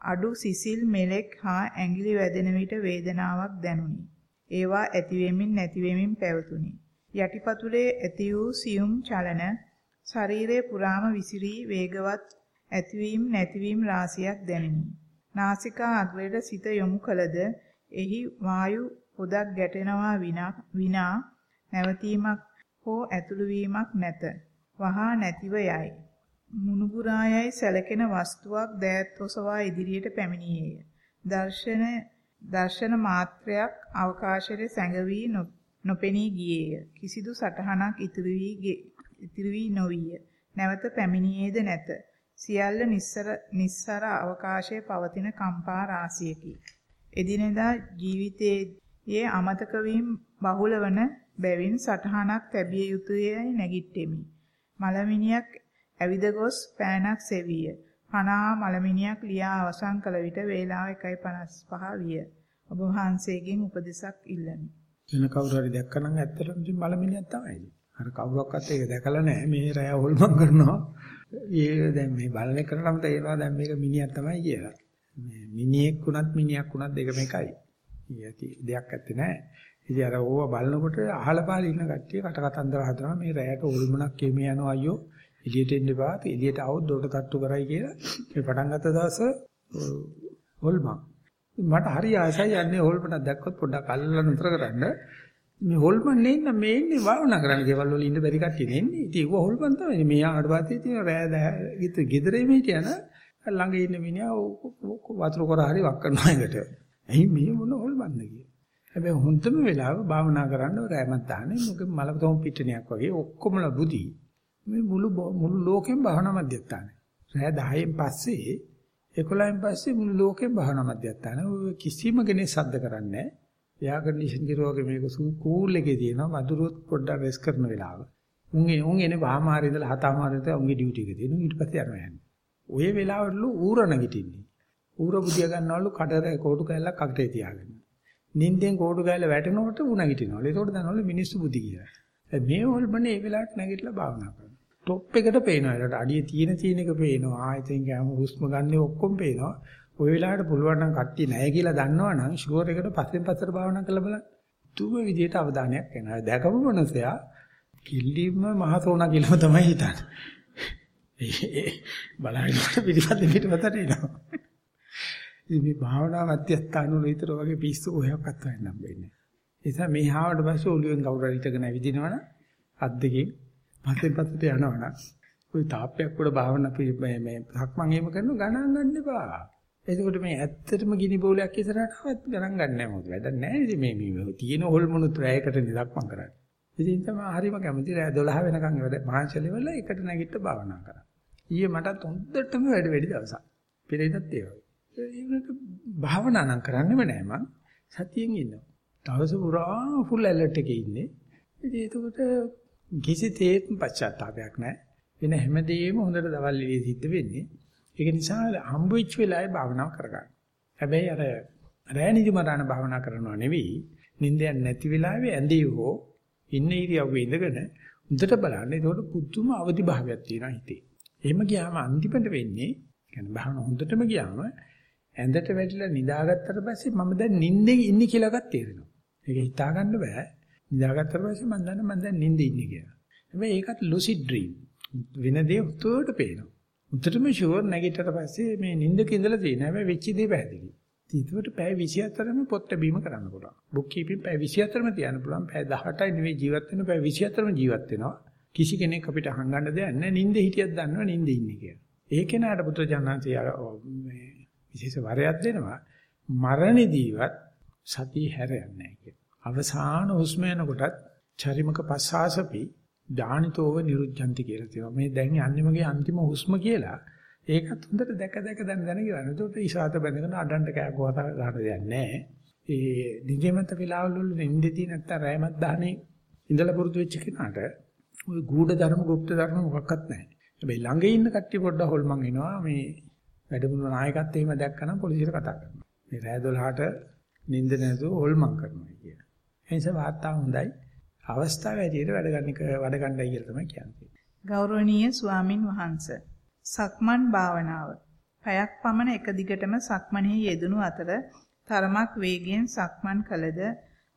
S2: අඩු සිසිල් මෙලෙක් හා ඇඟිලි වැදෙන විට වේදනාවක් දැනුනි. ඒවා ඇති වෙමින් නැති වෙමින් පැවතුනි. යටිපතුලේ ඇති වූ සියුම් චලන ශරීරයේ පුරාම විසිරී වේගවත් ඇතිවීම නැතිවීම රාශියක් දැනිනි. නාසිකා අග්‍රයට සිත යොමු කළද එහි වායු පොදක් ගැටෙනවා විනා නැවතීමක් හෝ ඇතුළු වීමක් නැත. වහා නැතිව යයි. මුනුපුරායයි සැලකෙන වස්තුවක් දෑත් ඔසවා ඉදිරියට පැමිණියේය. දර්ශන දර්ශන මාත්‍රයක් අවකාශයේ සැඟවි නොපෙනී ගියේය. කිසිදු සටහනක් ඉතුරු වී ඉතිරි වී නොවිය. නැවත පැමිණියේද නැත. සියල්ල නිස්සර නිස්සර අවකාශයේ පවතින කම්පා රාශියකි. එදිනෙදා ජීවිතයේ අමතක වීම බහුල වන බැවින් සටහනක් තැබිය යුතුයයි නැගිට්ටෙමි. මලමිනියක් ඇවිද ගොස් පෑනක් සෙවිය. පනා මලමිනියක් ලියා අවසන් කළ විට වේලාව 1:55 විය. ඔබ වහන්සේගෙන් උපදෙසක් ඉල්ලමි.
S1: වෙන කවුරු හරි දැක්කනම් ඇත්තටම මලමිනියක් තමයි. අර කවුරක්වත් ඒක දැකලා නැහැ. මේ රැය හොල්මන් කරනවා. ඒක දැන් මේ බලන කරනම තේරෙනවා දැන් මේක මිනිහක් තමයි කියලා. මේ මිනිහෙක් වුණත් මිනිහක් වුණත් දෙකම එකයි. ඊයති දෙයක් ඇත්තේ නැහැ. ඉතින් අර ඕව බලනකොට අහලා පහල ඉන්න කට්ටිය කට කතන්දර හදනවා මේ රැයට හොල්මනක් කේමේ යනවා අයියෝ. එළියට එන්න එපා. එළියට આવොත් දොරට තට්ටු කරයි කියලා. මේ පටන් ගත්ත දවස හොල්මන්. මට හරි ආසයි යන්නේ හොල්මනක් දැක්කොත් පොඩ්ඩක් අල්ලලා නතර කරන්න. මේ හොල්මන් නෙන්න මේ ඉන්නේ භාවනා කරන්න ගෙවල් වල ඉන්න බැරි කට්ටිය නෙන්නේ. ඉතින් ඒව හොල්මන් තමයි. මේ ආවට පස්සේ තියෙන රෑ ගිත ගෙදරේ මේ කියන ළඟ ඉන්න මිනිහා වතුර කර හරි වක් කරනවා එකට. ඇයි මේ මොන හොල්මන්ද කිය. හැබැයි හොඳම වෙලාව භාවනා කරන්න රෑමත් දාන්නේ මොකද මලකතොම් පිටණයක් වගේ ඔක්කොමල බුදි. මේ මුළු මුළු ලෝකෙම භාවනා මධ්‍යස්ථානේ. රෑ 10න් පස්සේ 11න් පස්සේ මුළු ලෝකෙම භාවනා මධ්‍යස්ථානේ. කිසිම කෙනෙක් සද්ද කරන්නේ නැහැ. එයා කන්ඩිෂන් කිරුවාගේ මේක කූල් එකේ තියෙනවා මදුරුවත් පොඩ්ඩක් රෙස් කරන වෙලාව. උන් උන් එනේ වහමාරේ ඉඳලා හතමාරේ ඉඳලා උන්ගේ ඩියුටි එක තියෙනවා ඊට පස්සේ යනවා යන්නේ. ඔය වෙලාවටලු ඌර නැගිටින්නේ. ඌර බුදියා ගන්නවලු කඩර කෝටු කැල්ලක් අගටේ තියාගෙන. නිින්දෙන් කෝටු කැල්ල වැටෙනකොට ඌ නැගිටිනවලු. ඒකට දන්නවලු මිනිස්සු බුදි කියලා. මේ හොල්මනේ මේ වෙලාවට නැගිටලා භාවනා කරනවා. টොප් එකට පේනවා. ඒකට අඩිය තියෙන තියෙන එක පේනවා. ආයතෙන් ගෑම හුස්ම ගන්න ඔක්කොම පේනවා. ওই වෙලාවට පුළුවන් නම් කට්ටිය නැහැ කියලා දන්නවනම් ෂුවර් එකට පස්සෙන් පස්සට භාවනා කරලා බලන්න. තුම විදියට අවධානයක් එනවා. දැකපු මනසයා කිල්ලිම මහසෝනා කියලා තමයි හිතන්නේ. බලහිනකොට පිටිපස්සේ පිටපතට එනවා. ඉතින් මේ භාවනා මධ්‍යස්ථාන වල විතර වගේ පිස්සු කොහොක්වත් වෙන්න හම්බෙන්නේ නැහැ. ඒ නිසා මේ හාවට පස්සේ ඔළුවෙන් කවුරු හරි හිටගෙන ඇවිදිනවනම් අත් දෙකෙන් පස්සෙන් පස්සට යනවනම් ওই තාප්පයක් උඩ භාවනා මේ මේ සක්මන් එහෙම කරන ගණන් ගන්න එපා. එතකොට මේ ඇත්තටම ගිනි බෝලයක් ඉස්සරහට ආවත් ගණන් ගන්න නැහැ මොකද වැඩක් නැහැ ඉතින් මේ මේ තියෙන හොල්මනුත් රැයකට නිදක් මං කරන්නේ. ඉතින් තමයි හරිම කැමති රැය 12 වෙනකන් වැඩ මහන්සිය ලෙවල එකට නැගිට භාවනා කරා. ඊයේ මටත් හොඳටම වැඩ වැඩි දවසක්. පෙරේදත් ඒ වගේ. ඒ වුණාට භාවනා නම් කරන්නෙම නෑ මං සතියෙන් ඉන්නවා. දවස පුරා ෆුල් ඇලර්ට් එකේ ඉන්නේ. ඉතින් ඒකට කිසි තේත් පශ්චාත්තාවයක් නැහැ. වෙන හැමදේම හොඳට දවල් එළිය සිද්ධ වෙන්නේ. ඒක නිසා හම්බ වෙච්ච වෙලාවේ භාවනාව කරගන්න. හැබැයි අර රෑ නිදිමරණ භාවනා කරනවා නෙවෙයි නිින්දයක් නැති වෙලාවේ ඇඳේ හෝ ඉන්න ඉරියව්වේ ඉඳගෙන හොඳට බලන්න. ඒකට පුදුම අවදි භාවයක් තියෙනවා හිතේ. එහෙම ගියාම අන්තිමට වෙන්නේ කියන්නේ භාවනාව හොඳටම ගියාම ඇඳට වැටිලා නිදාගත්තට පස්සේ මම දැන් නිින්දේ ඉන්නේ කියලාවත් තේරෙනවා. ඒක හිතා ගන්න බෑ. නිදාගත්තට පස්සේ මම දන්නවා මම දැන් නිින්දේ ඉන්නේ කියලා. හැබැයි ඒකත් lucid dream. වෙන දේ උත්තර පේනවා. උතරම ෂුවර් නැගිටට පස්සේ මේ නිින්දක ඉඳලා තියෙන හැබැයි වෙච්ච දේ පැහැදිලි. ඒකට පැය 24ම පොත් බැීම කරන්න පුළුවන්. බුක් කීපින් පැය 24ම තියන්න පුළුවන්. පැය 18යි නෙවෙයි ජීවත් වෙන පැය 24ම ජීවත් වෙනවා. කිසි කෙනෙක් අපිට හංගන්න දෙයක් නැහැ. නිින්දේ හිටියත් දන්නවා නිින්දේ ඉන්නේ කියලා. ඒ කෙනාට පුත්‍රජානන්සේ මේ විශේෂ වරයක් දෙනවා. මරණදීවත් සතිය හැරෙන්නේ නැහැ කියලා. අවසාන හුස්ම යනකොටත් චරිමක පස්සාසපි දානිතෝව නිරුද්ධන්ති කියලා තියෙනවා. මේ දැන් යන්නේ මගේ අන්තිම හුස්ම කියලා. ඒකත් හොඳට දැක දැක දැන දැන කියනවා. එතකොට ඉසాత බැඳගෙන අඩන්ට කෑ ගහත ගන්න දෙයක් නැහැ. ඒ නිදිමත වෙලාවල් වල නිින්දදී නැත්තම් රැයමත් දාහනේ ඉඳලා පුරුදු වෙච්ච කෙනාට ওই ගුඪ ධර්ම, গুপ্ত ධර්ම මොකක්වත් නැහැ. හැබැයි ළඟ ඉන්න කට්ටිය පොඩ්ඩක් හොල්මන් වෙනවා මේ වැඩමුළු නායකත් එහෙම දැක්කනම් පොලිසියට කතා කරනවා. මේ රෑ 12ට නිින්ද නැතුව හොල්මන් කරනවා කියන. ඒ නිසා වාතාවරණ හොඳයි. අවස්ථාව ඇටියට වැඩ ගන්න වැඩ ගන්නයි කියලා තමයි කියන්නේ.
S2: ගෞරවනීය ස්වාමින් වහන්සේ සක්මන් භාවනාව පැයක් පමණ එක දිගටම සක්මනෙහි යෙදුණු අතර තරමක් වේගයෙන් සක්මන් කළද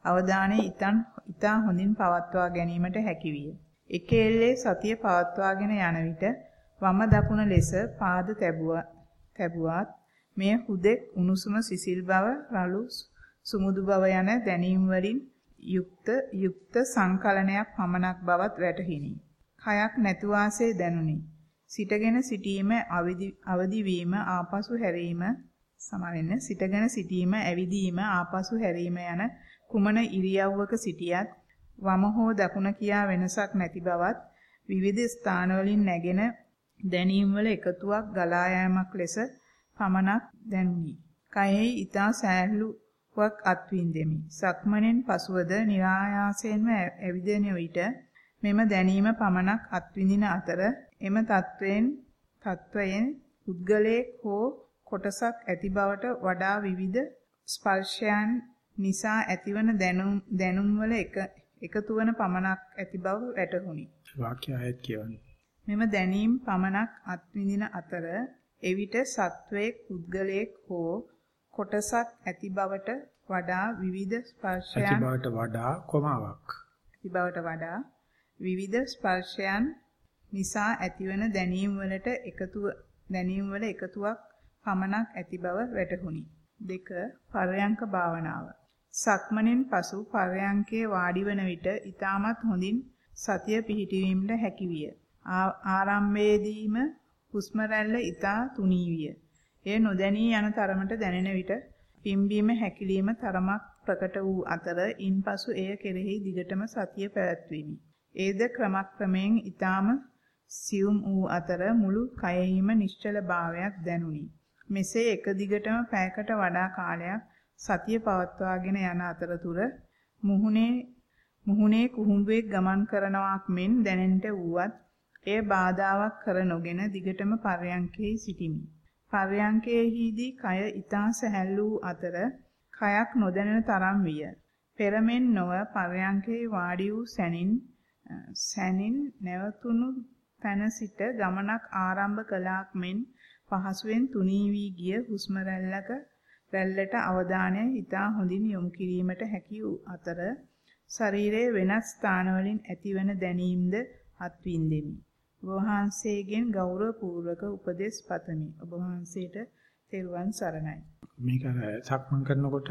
S2: අවධානය ඊතන් ඊතා හොඳින් පවත්වා ගැනීමට හැකියිය. එකෙල්ලේ සතිය පවත්වාගෙන යන විට වම දකුණ ලෙස පාද තැබුවාත් මෙය හුදෙක් උණුසුම සිසිල් බව රළු සුමුදු බව යන දැනීම් වලින් යුක්ත යුක්ත සංකලනයක් පමණක් බවත් වැටහිනි. කයක් නැතු වාසේ දැනුනි. සිටගෙන සිටීම අවදි වීම ආපසු හැරීම සමවෙන්න සිටගෙන සිටීම ඇවිදීම ආපසු හැරීම යන කුමන ඉරියව්වක සිටියත් වම හෝ දකුණ කියා වෙනසක් නැති බවත් විවිධ ස්ථානවලින් නැගෙන දැනීම් වල එකතුවක් ගලා යාමක් ලෙස පමණක් දැනුනි. කයෙහි ඊතා සෑහලුවක් අත්විඳෙමි. සක්මණෙන් පසුවද નિરાයාසයෙන්ම ඇවිදෙන විට මෙම දැනීම පමණක් අත්විඳින අතර එම තත්වයෙන් තත්වයෙන් පුද්ගලයෙක් හෝ කොටසක් ඇති බවට වඩා විවිධ ස්පර්ශයන් නිසා ඇතිවන දැනුම් දැනුම් වල එක එකතු වන පමණක් ඇති බව වැටහුණි.
S1: වාක්‍ය ආයත් කියවන්නේ.
S2: මෙම දැනීම් පමණක් අත්විඳින අතර එවිට සත්වයේ පුද්ගලයෙක් හෝ කොටසක් ඇති බවට වඩා විවිධ ස්පර්ශයන්
S1: ඇති බවට වඩා කොමාවක්.
S2: ඇති බවට වඩා විවිධ ස්පර්ශයන් නිසා ඇතිවන දැනීම් වලට එකතු දැනීම් වල එකතුවක් පමණක් ඇති බව වැටහුණි. දෙක පරයන්ක භාවනාව. සක්මණෙන් පසු පරයන්කේ වාඩි වන විට ඊටමත් හොඳින් සතිය පිහිටවීමට හැකි විය. ආරම්භයේදීම හුස්ම රැල්ල ඊටා තුනී විය. එය නොදැනී යන තරමට දැනෙන විට පිම්බීම හැකිලිම තරමක් ප්‍රකට වූ අතර ඉන්පසු එය කෙරෙහි දිගටම සතිය පැවැත්විනි. ඒද ක්‍රමක්‍රමයෙන් ඊටාම සියුම් වූ අතර මුළු කයෙහිම නිශ්චල භාවයක් දැනුනි. මෙසේ එක දිගටම පැයකට වඩා කාලයක් සතිය පවත්වාගෙන යන අතරතුර මුහුණේ මුහුණේ කුහුඹුවෙක් ගමන් කරනවාක් මෙන් දැනෙන්නට වුවත් එය බාධාවක් කර නොගෙන දිගටම පර්යංකේ සිටිමි. පර්යංකේහිදී කය ඊතා සැහැල්ලු අතර කයක් නොදැනෙන තරම් විය. පෙරමෙන් නොව පර්යංකේ වාඩි වූ සැනින් සැනින් නැවතුණු තැන සිට ගමනක් ආරම්භ කළාක් මෙන් පහසුවෙන් තුනී වී ගිය හුස්ම රැල්ලක රැල්ලට අවධානය ඊටා හොඳින් යොමු කිරීමට හැකි වූ අතර ශරීරයේ වෙනස් ස්ථානවලින් ඇතිවන දැනීම්ද අත්විඳෙමි. ඔබ වහන්සේගෙන් ගෞරවපූර්වක උපදෙස් පතමි. ඔබ වහන්සේට තෙරුවන් සරණයි.
S1: මේක සක්මන් කරනකොට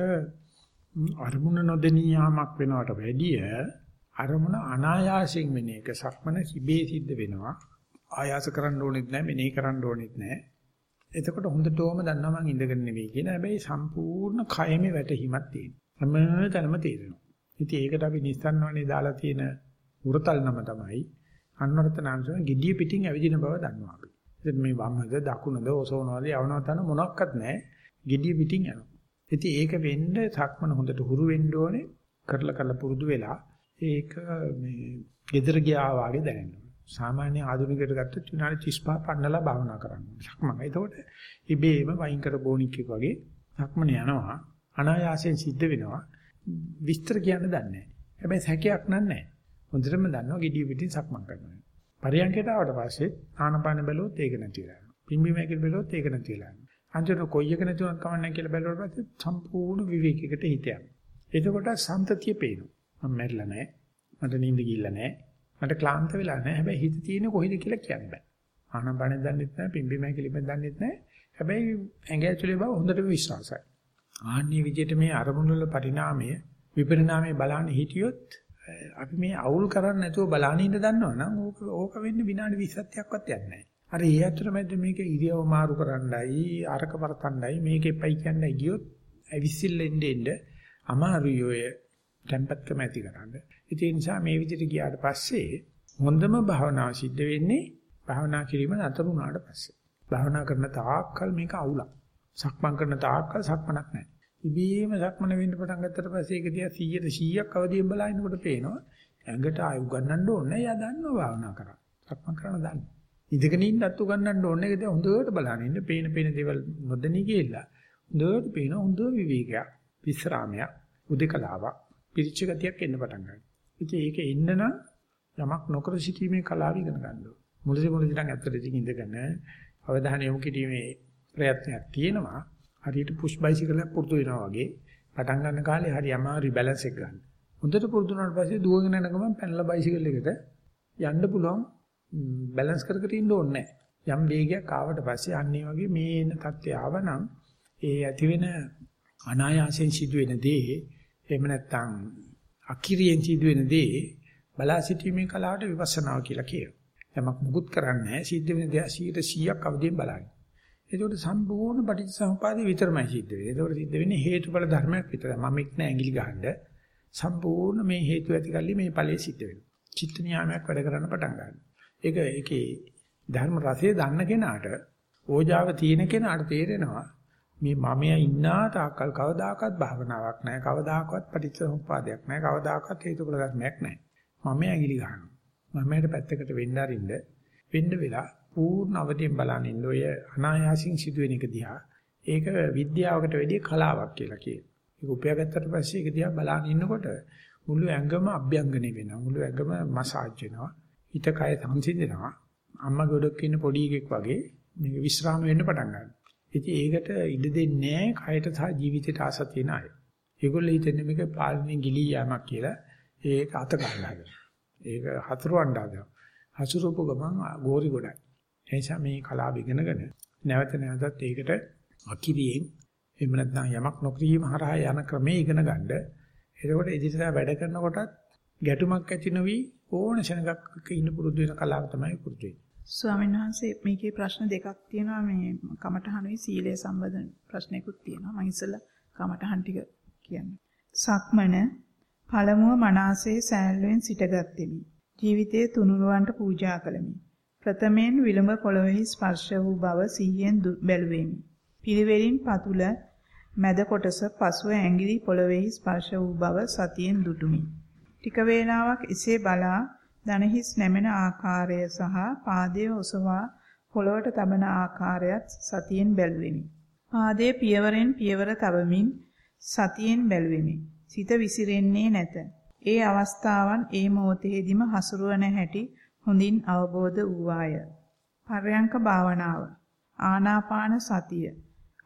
S1: අරමුණ නොදෙනී යාමක් වෙනවට වැඩිය අරමුණ අනායාසයෙන් වෙන එක සක්මන සිබේ සිද්ධ වෙනවා. ආයාස කරන්න ඕනෙත් නැහැ, මෙනෙහි කරන්න ඕනෙත් නැහැ. එතකොට හොඳටම දන්නවා මං ඉඳගෙන නෙවෙයි කියන හැබැයි සම්පූර්ණ කයෙම වැටහිමක් තියෙනවා. හැමතැනම තේරෙනවා. ඉතින් ඒකට අපි නිස්සන්වනේ දාලා තියෙන උරතල් නම තමයි අන්වර්ථ නාමයෙන් gediya පිටින් ඇවිදින බව දන්නවා අපි. ඉතින් මේ වම්මද දකුණද ඔසවනවාද යවනවතන මොනක්වත් නැහැ. gediya පිටින් යනවා. ඉතින් ඒක වෙන්න සක්මන හොඳට හුරු වෙන්න ඕනේ. කරලා කරලා පුරුදු වෙලා ඒක මේ gedara ගියා වගේ දැනෙනවා. සාමාන්‍ය ආධුනිකයට ගත්තොත් විනාඩි 35 පන්නලා භාවනා කරන්න. සක්මන. එතකොට ඉබේම වයින් කර බොනික් එක වගේ සක්මන යනවා. අනායාසයෙන් සිද්ධ වෙනවා. විස්තර කියන්න දන්නේ නැහැ. හැබැයි සැකයක් නෑ. හොඳටම දන්නවා gediya පිටින් සක්මන් කරනවා. පරියන්කයට ආවට පස්සේ ආනපාන බැලුවොත් ඒක නැති වෙලා යනවා. පිම්බීම හැකිල බැලුවොත් ඒක නැති වෙලා යනවා. අන්තිමට කොයි එක නැති වුණත් කමන්නේ කියලා බැලුවට පස්සේ සම්පූර්ණ විවේකයකට හිත යනවා. එතකොට සම්තතිය පේනවා. මම මැරිලා නැහැ. මට නිින්ද ගිහිල්ලා නැහැ. මට ක්ලාන්ත වෙලා නැහැ. හැබැයි හිත තියෙන්නේ කොහෙද කියලා කියන්න බෑ. ආනපනෙ දන්නෙත් නැහැ, පිම්බි මෑකිලිමෙන් දන්නෙත් නැහැ. හැබැයි ඇඟ ඇතුලේ බව හොඳටම විශ්වාසයි. ආන්නේ විදිහට මේ අරමුණු වල පරිණාමය, විපරිණාමය බලන්න හිටියොත් අපි මේ අවුල් කරන්නේ නැතුව බලන්න ඉන්න දන්නවනම් ඕක ඕක වෙන්නේ විනාඩි 20ක්වත් යන්නේ නැහැ. අර ඒ අතරමැද මේක ඉරියව මාරු කරන්නයි, අරක වරතන්නයි, මේක එපයි කියන්නයි ගියොත් ඇවිසිල්ලෙන්න එන්න අමාරුයි ඔය tempatකම ඇති කරන්න. ඒ නිසා මේ විදිහට ගියාට පස්සේ හොඳම භාවනාව සිද්ධ වෙන්නේ භාවනා කිරීම නතර වුණාට පස්සේ. භාවනා කරන තාක්කල් මේක අවුලක්. සක්මන් කරන තාක්කල් සක්මනක් නැහැ. ඉබේම සක්මන වෙන්න පටන් ගත්තට පස්සේ ඒක දිහා 100ට 100ක් අවදියෙන් බලනකොට පේනවා ඇඟට ආය උගන්නන්න ඕනේ. එයා දන්නවා භාවනා කරා. සක්මන් කරන දන්නේ. ඉඳගෙන ඉන්නත් උගන්නන්න ඕනේ. ඒක දිහා හොඳට බලන්න ඉන්න. පේන පේන දේවල් නොදැනී ගියලා හොඳට පේන හොඳ විවේකයක්, විස්රාමයක්, උදේකලාවක් පිරිච්ච ගතියක් එන්න පටන් ගන්නවා. ඉතින් ඒක එන්න නම් යමක් නොකර සිටීමේ කලාව ඉගෙන ගන්න ඕනේ. මුලදී මුලදී නම් ඇත්තට ඉඳගෙන අවධානය යොමු කිරීමේ ප්‍රයත්නයක් තියෙනවා. හරියට පුෂ් බයිසිකල් එකක් පුරුදු වෙනවා වගේ පටන් ගන්න කාලේ හරි අමාරු බැලන්ස් එක ගන්න. හොඳට පුරුදු වුණාට පස්සේ දුවගෙන යන ගමන් පැනලා බයිසිකල් එකට යන්න පුළුවන් බැලන්ස් කර කර ඉන්න ඕනේ නැහැ. යම් වේගයක් ආවට පස්සේ අන්න ඒ වගේ මේ එන தත්ත්වය ආවනම් ඒ ඇති වෙන අනායාසයෙන් සිදුවෙන දේ එහෙම නැත්නම් අකිරියෙන් සිදුවෙන දේ බලා සිටීමේ කලාවට විපස්සනාව කියලා කියනවා. යමක් මුකුත් කරන්නේ නැහැ සිද්ධ වෙන දේ 100ක් අවදියෙන් බලන්න. ඒකට සම්පූර්ණ පටිච්චසමුපාදේ විතරමයි සිද්ධ වෙන්නේ. ඒකට සිද්ධ වෙන්නේ හේතුඵල ධර්මයක් විතරයි. මම එක් නෑ ඇඟිලි ගහන්න. සම්පූර්ණ මේ හේතු ඇති කල්ලි මේ ඵලයේ සිද්ධ වෙනවා. චිත්ත නියාමයක් වැඩ කරන්න පටන් ගන්නවා. ඒක ඒකේ ධර්ම රසය දන්න කෙනාට ඕජාව තියෙන කෙනාට තේරෙනවා මේ මමයා ඉන්නා තාක්කල් කවදාකවත් භාවනාවක් නැහැ කවදාකවත් පටිච්චසමුප්පාදයක් නැහැ කවදාකවත් හේතුඵල ධර්මයක් නැහැ මම ඇඟිලි ගන්නවා මමයට පැත්තකට වෙන්න අරින්න වෙන්න වෙලා පූර්ණ අවදියෙන් බලන ඉන්න ඔය අනායාසින් සිදුවෙන එක දිහා ඒක විද්‍යාවකට වැඩිය කලාවක් කියලා කියනවා. ඒක උපයාගත්තට පස්සේ ඒක දිහා බලන ඉන්නකොට මුළු ඇඟම අභ්‍යංගනය වෙනවා. මුළු ඇඟම මසාජ් වෙනවා. හිත කය සංසිඳෙනවා. අම්මා ගොඩක් ඉන්න පොඩි එකෙක් වගේ මේක විශ්‍රාම වෙන්න පටන් ගන්නවා. ඉතින් ඒකට ඉඩ දෙන්නේ නැහැ කයට සහ ජීවිතයට ආස තියෙන අය. ඒගොල්ලෝ හිතන්නේ මේක පාලනේ ගිලී යamak කියලා ඒක අත ගන්නවා. ඒක හතුරුවන්ඩ හදනවා. හසුරුවපු ගමන් ගෝරි ගොඩයි. ඒ නිසා මේ කලාව ඉගෙනගෙන නැවත නැවතත් ඒකට අකිරියෙන් එහෙම නැත්නම් යමක් නොකිරීම හරහා යන ක්‍රමයේ ඉගෙන ගන්න. එතකොට ඉදිරියට වැඩ කරනකොටත් ගැටුමක් ඇති නොවි ඕන ශනගක් ඉන්න පුරුදු වෙන කලාව තමයි පුරුදු වෙන්නේ.
S2: ස්වාමීන් වහන්සේ මේකේ ප්‍රශ්න දෙකක් තියෙනවා මේ කමඨහනුයි සීලය සම්බන්ධ ප්‍රශ්නයකුත් තියෙනවා. මම ඉස්සෙල්ලා කමඨහන් ටික කියන්නේ. සක්මන පළමුව මනසේ සෑල්ලුවෙන් සිටගත්ෙමි. ජීවිතයේ තුනුරුවන්ට පූජා කළෙමි. ප්‍රථමයෙන් විලුඹ පොළොවේ ස්පර්ශ වූ බව සිහියෙන් බැලුවෙමි. පිළිවෙලින් පතුල මැද කොටස පසුව ඇඟිලි පොළොවේ ස්පර්ශ වූ බව සතියෙන් දුටුමි. ටික වේලාවක් එසේ බලා දනහිස් නැමෙන ආකාරය සහ පාදයේ ඔසවා පොළොවට තබන ආකාරයත් සතියෙන් බැලුවෙමි. පාදයේ පියවරෙන් පියවර තබමින් සතියෙන් බැලුවෙමි. සිත විසිරෙන්නේ නැත. ඒ අවස්ථාවන් ඒ මොහොතේදීම හසුරුවන හැටි හොඳින් අවබෝධ වූවාය. පර්යංක භාවනාව. ආනාපාන සතිය.